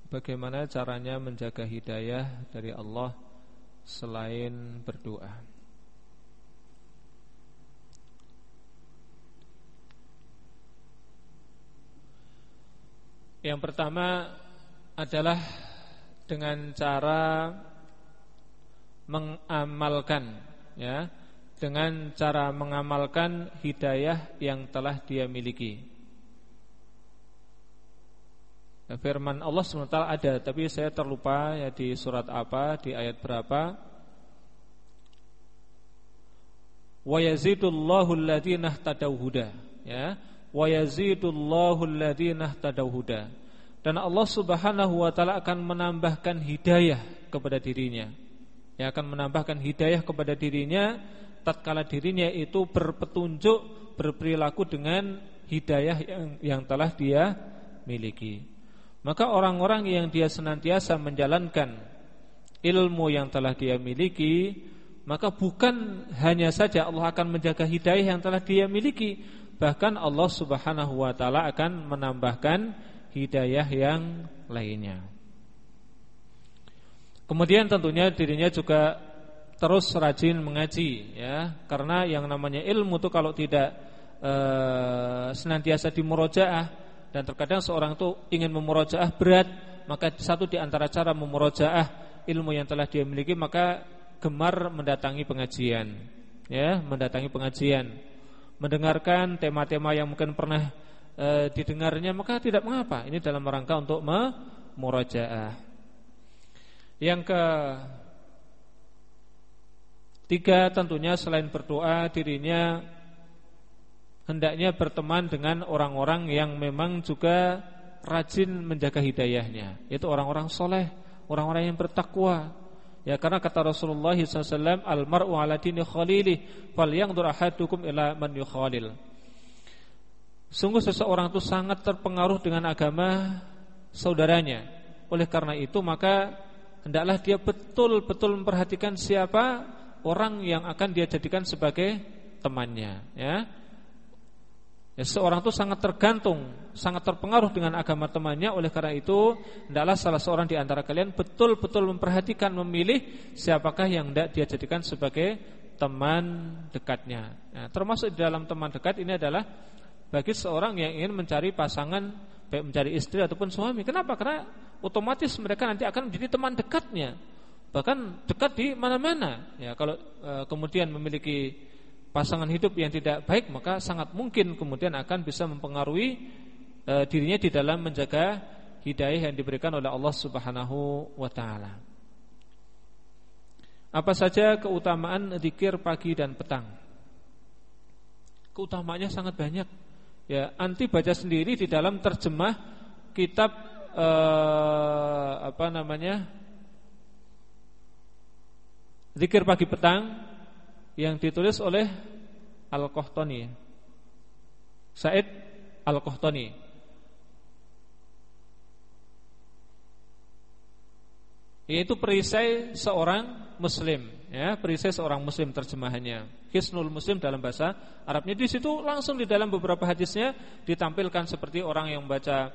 Bagaimana caranya menjaga hidayah dari Allah Selain berdoa? Yang pertama adalah dengan cara mengamalkan ya. Dengan cara mengamalkan hidayah yang telah dia miliki Firman Allah SWT ada Tapi saya terlupa ya di surat apa Di ayat berapa. Wa yazidullahu ya. Dan Allah Subhanahu wa taala akan menambahkan hidayah kepada dirinya. Ya akan menambahkan hidayah kepada dirinya tatkala dirinya itu berpetunjuk berperilaku dengan hidayah yang yang telah dia miliki maka orang-orang yang dia senantiasa menjalankan ilmu yang telah dia miliki Maka bukan hanya saja Allah akan menjaga hidayah yang telah dia miliki Bahkan Allah subhanahu wa ta'ala akan menambahkan hidayah yang lainnya. Kemudian tentunya dirinya juga terus rajin mengaji ya. Karena yang namanya ilmu itu kalau tidak e, senantiasa dimurojaah dan terkadang seorang itu ingin memurojaah berat maka satu di antara cara memurojaah ilmu yang telah dia miliki maka gemar mendatangi pengajian. Ya mendatangi pengajian. Mendengarkan tema-tema yang mungkin pernah e, didengarnya maka tidak mengapa. Ini dalam rangka untuk memurojaah yang ke tiga tentunya selain berdoa dirinya hendaknya berteman dengan orang-orang yang memang juga rajin menjaga hidayahnya. Itu orang-orang soleh, orang-orang yang bertakwa. Ya karena kata Rasulullah SAW, almaru ala dini khalili, fal yang ahadukum ila man yukhalil. Sungguh seseorang itu sangat terpengaruh dengan agama saudaranya. Oleh karena itu maka hendaklah dia betul-betul memperhatikan siapa orang yang akan dia jadikan sebagai temannya. Ya Ya, seorang itu sangat tergantung, sangat terpengaruh dengan agama temannya. Oleh karena itu, hendaklah salah seorang di antara kalian betul-betul memperhatikan, memilih siapakah yang hendak dia jadikan sebagai teman dekatnya. Nah, termasuk di dalam teman dekat ini adalah bagi seorang yang ingin mencari pasangan, baik mencari istri ataupun suami. Kenapa? Karena otomatis mereka nanti akan menjadi teman dekatnya. Bahkan dekat di mana-mana. Ya, kalau e, kemudian memiliki pasangan hidup yang tidak baik maka sangat mungkin kemudian akan bisa mempengaruhi e, dirinya di dalam menjaga hidayah yang diberikan oleh Allah Subhanahu wa taala. Apa saja keutamaan zikir pagi dan petang? Keutamaannya sangat banyak. Ya, anti baca sendiri di dalam terjemah kitab e, apa namanya? Zikir pagi petang yang ditulis oleh Al-Qahtani. Said Al-Qahtani. Yaitu perisai seorang muslim, ya, perisai seorang muslim terjemahannya. Hisnul Muslim dalam bahasa Arabnya di situ langsung di dalam beberapa hadisnya ditampilkan seperti orang yang baca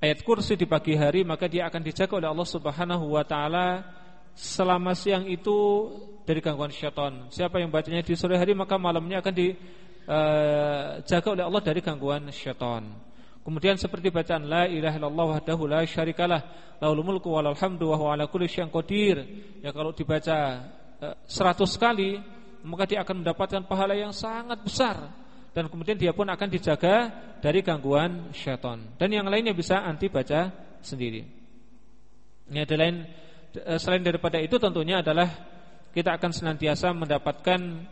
ayat kursi di pagi hari maka dia akan dijaga oleh Allah Subhanahu wa taala selama siang itu dari gangguan syaitan. Siapa yang bacanya di sore hari maka malamnya akan dijaga oleh Allah dari gangguan syaitan. Kemudian seperti bacaan la ilaha illallah wahdahu la syarikalah lahul mulku walal hamdu wa huwa ala kulli syai'in qadir. Ya kalau dibaca seratus kali maka dia akan mendapatkan pahala yang sangat besar dan kemudian dia pun akan dijaga dari gangguan syaitan. Dan yang lainnya bisa anti baca sendiri. Ini ada lain selain daripada itu tentunya adalah kita akan senantiasa mendapatkan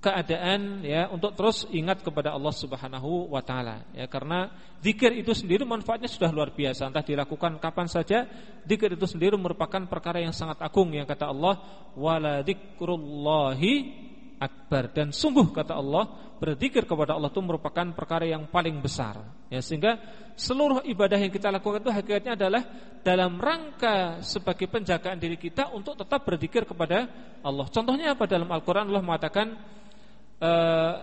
keadaan ya untuk terus ingat kepada Allah Subhanahu wa taala. Ya karena zikir itu sendiri manfaatnya sudah luar biasa. Entah dilakukan kapan saja zikir itu sendiri merupakan perkara yang sangat agung yang kata Allah wala dzikrullahi akbar. Dan sungguh kata Allah berzikir kepada Allah itu merupakan perkara yang paling besar. Ya sehingga seluruh ibadah yang kita lakukan itu hakikatnya adalah dalam rangka sebagai penjagaan diri kita untuk tetap berzikir kepada Allah. Contohnya apa dalam Al-Qur'an? Allah mengatakan uh,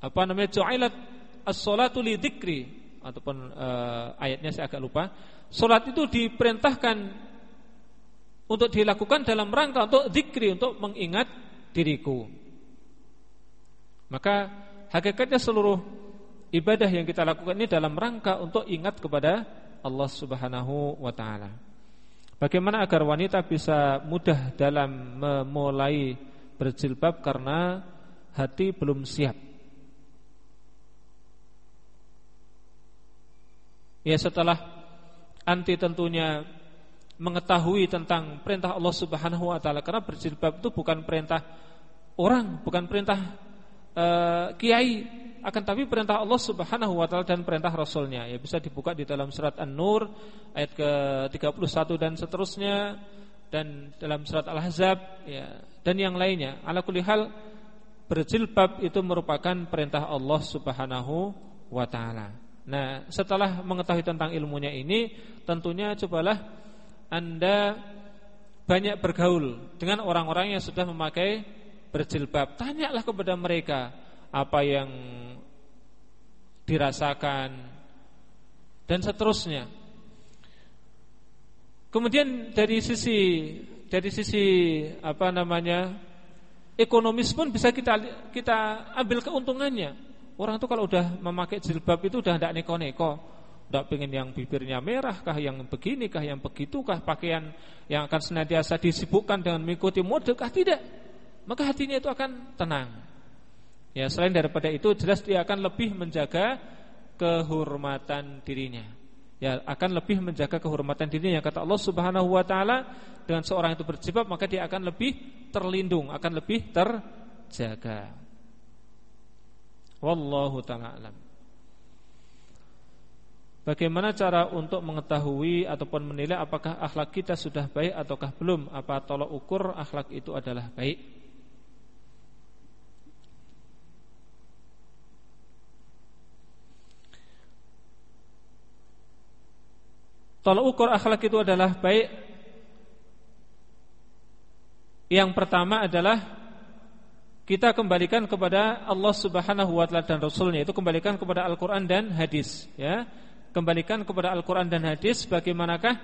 apa namanya? Ju'ilat as-salatu li ataupun uh, ayatnya saya agak lupa. Salat itu diperintahkan untuk dilakukan dalam rangka untuk zikri untuk mengingat diriku. Maka hakikatnya seluruh ibadah yang kita lakukan ini dalam rangka untuk ingat kepada Allah Subhanahu wa taala. Bagaimana agar wanita bisa mudah dalam memulai berjilbab karena hati belum siap? Ya setelah anti tentunya mengetahui tentang perintah Allah Subhanahu wa taala karena berjilbab itu bukan perintah orang, bukan perintah uh, kiai, akan tapi perintah Allah Subhanahu wa taala dan perintah rasulnya. Ya bisa dibuka di dalam surat An-Nur ayat ke-31 dan seterusnya dan dalam surat Al-Ahzab ya dan yang lainnya. Ala kulli hal berjilbab itu merupakan perintah Allah Subhanahu wa taala. Nah, setelah mengetahui tentang ilmunya ini, tentunya cobalah anda banyak bergaul dengan orang-orang yang sudah memakai berjilbab. Tanyalah kepada mereka apa yang dirasakan dan seterusnya. Kemudian dari sisi dari sisi apa namanya ekonomis pun bisa kita kita ambil keuntungannya. Orang itu kalau udah memakai jilbab itu udah tidak neko-neko tidak pengen yang bibirnya merah kah, yang begini kah, yang begitu kah, pakaian yang akan senantiasa disibukkan dengan mengikuti mode kah, tidak. Maka hatinya itu akan tenang. Ya, selain daripada itu jelas dia akan lebih menjaga kehormatan dirinya. Ya, akan lebih menjaga kehormatan dirinya kata Allah Subhanahu wa taala dengan seorang itu berjibab maka dia akan lebih terlindung, akan lebih terjaga. Wallahu taala alam. Bagaimana cara untuk mengetahui ataupun menilai apakah akhlak kita sudah baik ataukah belum? Apa tolok ukur akhlak itu adalah baik? Tolok ukur akhlak itu adalah baik Yang pertama adalah kita kembalikan kepada Allah Subhanahu wa taala dan Rasulnya itu kembalikan kepada Al-Qur'an dan hadis ya. Kembalikan kepada Al-Qur'an dan hadis bagaimanakah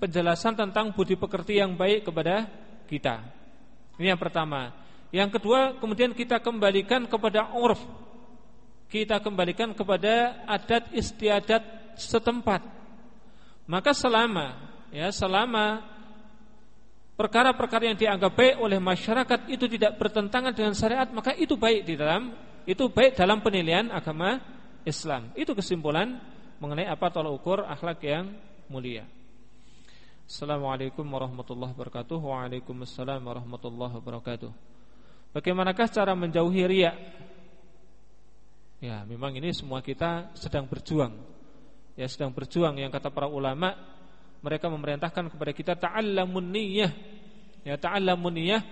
penjelasan tentang budi pekerti yang baik kepada kita. Ini yang pertama. Yang kedua, kemudian kita kembalikan kepada urf. Kita kembalikan kepada adat istiadat setempat. Maka selama ya selama perkara-perkara yang dianggap baik oleh masyarakat itu tidak bertentangan dengan syariat, maka itu baik di dalam itu baik dalam penilaian agama Islam. Itu kesimpulan mengenai apa tolak ukur akhlak yang mulia. Assalamualaikum warahmatullahi wabarakatuh. Waalaikumsalam warahmatullahi wabarakatuh. Bagaimanakah cara menjauhi riak? Ya, memang ini semua kita sedang berjuang. Ya, sedang berjuang yang kata para ulama, mereka memerintahkan kepada kita ta'allamun niyyah. Ya, ta'allamun niyyah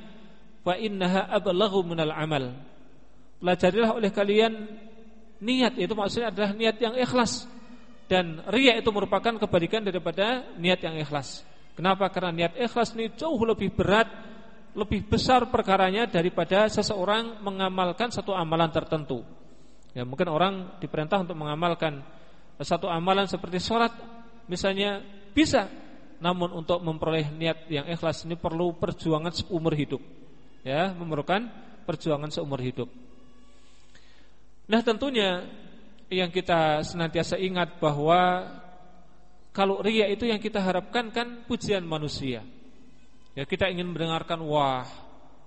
fa innaha ablaghu minal amal. Pelajarilah oleh kalian niat itu maksudnya adalah niat yang ikhlas dan riya itu merupakan kebalikan daripada niat yang ikhlas. Kenapa? Karena niat ikhlas ini jauh lebih berat lebih besar perkaranya daripada seseorang mengamalkan satu amalan tertentu. Ya, mungkin orang diperintah untuk mengamalkan satu amalan seperti sholat, misalnya bisa, namun untuk memperoleh niat yang ikhlas ini perlu perjuangan seumur hidup. Ya, memerlukan perjuangan seumur hidup. Nah, tentunya yang kita senantiasa ingat bahwa kalau ria itu yang kita harapkan kan pujian manusia. Ya kita ingin mendengarkan wah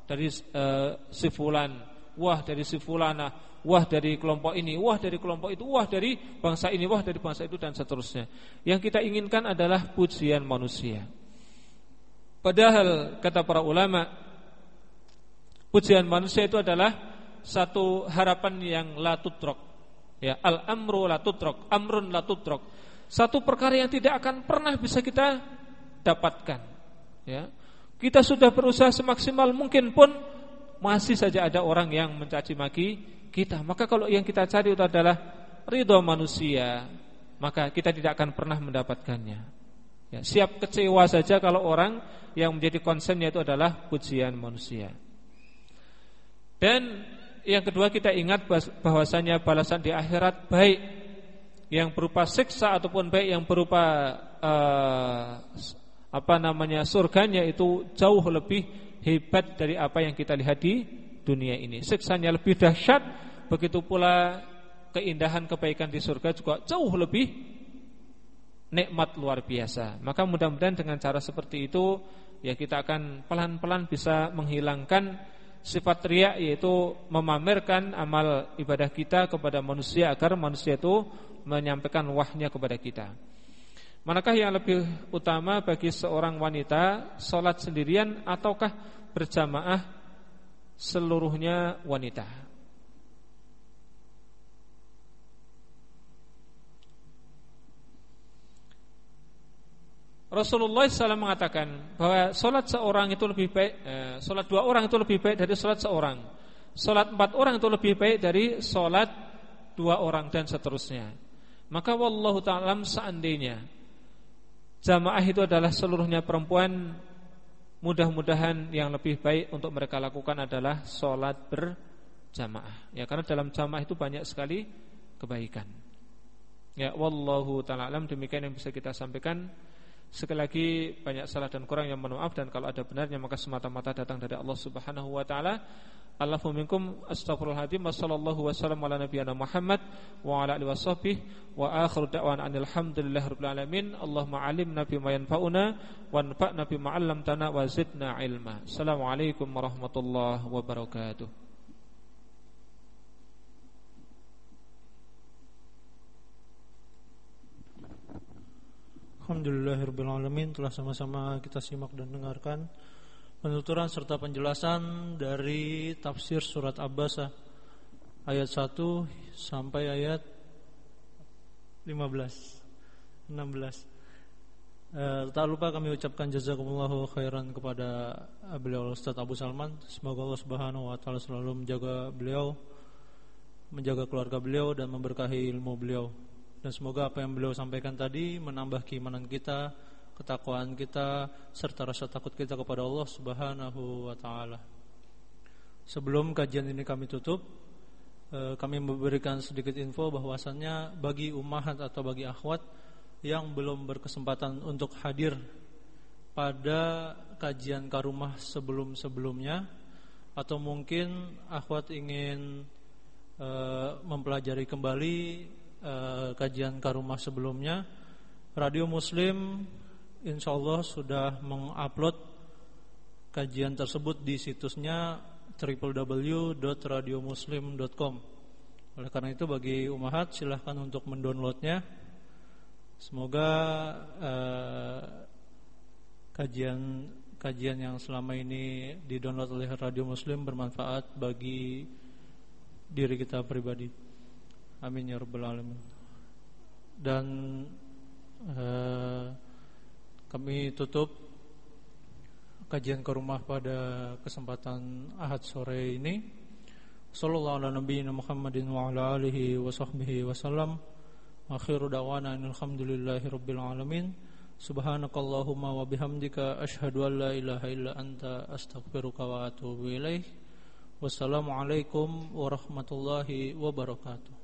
dari uh, si fulan, wah dari si fulana, wah dari kelompok ini, wah dari kelompok itu, wah dari bangsa ini, wah dari bangsa itu dan seterusnya. Yang kita inginkan adalah pujian manusia. Padahal kata para ulama pujian manusia itu adalah satu harapan yang la tutrok. Ya, al-amru la tutrok, amrun la tutrok. Satu perkara yang tidak akan pernah bisa kita dapatkan. Ya. Kita sudah berusaha semaksimal mungkin pun masih saja ada orang yang mencaci maki kita. Maka kalau yang kita cari itu adalah ridho manusia, maka kita tidak akan pernah mendapatkannya. Ya, siap kecewa saja kalau orang yang menjadi konsennya itu adalah pujian manusia. Dan yang kedua kita ingat bahwasanya balasan di akhirat baik yang berupa siksa ataupun baik yang berupa uh, apa namanya surganya itu jauh lebih hebat dari apa yang kita lihat di dunia ini. Siksanya lebih dahsyat, begitu pula keindahan kebaikan di surga juga jauh lebih nikmat luar biasa. Maka mudah-mudahan dengan cara seperti itu ya kita akan pelan-pelan bisa menghilangkan sifat riak yaitu memamerkan amal ibadah kita kepada manusia agar manusia itu menyampaikan wahnya kepada kita. Manakah yang lebih utama bagi seorang wanita Sholat sendirian ataukah berjamaah seluruhnya wanita Rasulullah SAW mengatakan bahwa sholat seorang itu lebih baik, eh, sholat dua orang itu lebih baik dari sholat seorang. Sholat empat orang itu lebih baik dari sholat dua orang dan seterusnya. Maka wallahu ta'ala seandainya Jamaah itu adalah seluruhnya perempuan Mudah-mudahan yang lebih baik untuk mereka lakukan adalah Sholat berjamaah Ya karena dalam jamaah itu banyak sekali kebaikan Ya wallahu ta'ala Demikian yang bisa kita sampaikan Sekali lagi banyak salah dan kurang yang maaf Dan kalau ada benarnya maka semata-mata datang dari Allah subhanahu wa ta'ala. Allahu minkum astaghfirullahaladzim wa sallallahu wasallam ala nabiyyina Muhammad wa ala alihi washabbihi wa akhiru da'wana anil hamdulillahi rabbil alamin. Allahumma alimna bima yanfa'una wa anfa'na bima 'allamtana wa zidna ilma. Assalamualaikum warahmatullahi wabarakatuh Alhamdulillahirrahmanirrahim Telah sama-sama kita simak dan dengarkan penuturan serta penjelasan dari tafsir surat Abbasah ayat 1 sampai ayat 15 16 Uh, tak lupa kami ucapkan jazakumullahu khairan kepada beliau Ustaz Abu Salman. Semoga Allah Subhanahu wa taala selalu menjaga beliau, menjaga keluarga beliau dan memberkahi ilmu beliau. Dan semoga apa yang beliau sampaikan tadi menambah keimanan kita, ketakwaan kita serta rasa takut kita kepada Allah Subhanahu wa taala. Sebelum kajian ini kami tutup, eh, kami memberikan sedikit info bahwasannya bagi umahat atau bagi akhwat yang belum berkesempatan untuk hadir pada kajian karumah sebelum-sebelumnya atau mungkin akhwat ingin uh, mempelajari kembali uh, kajian karumah sebelumnya Radio Muslim insya Allah sudah mengupload kajian tersebut di situsnya www.radiomuslim.com Oleh karena itu bagi umahat silahkan untuk mendownloadnya Semoga uh, kajian kajian yang selama ini didownload oleh Radio Muslim bermanfaat bagi diri kita pribadi. Amin ya rabbal alamin. Dan uh, kami tutup kajian ke rumah pada kesempatan Ahad sore ini. Sallallahu ala nabiyina Muhammadin wa ala alihi wa sahbihi wasallam. Akhiru da'wana alhamdulillahi rabbil alamin. Subhanakallahumma wa bihamdika asyhadu an la ilaha illa anta astaghfiruka wa atubu ilaih. Wassalamualaikum warahmatullahi wabarakatuh.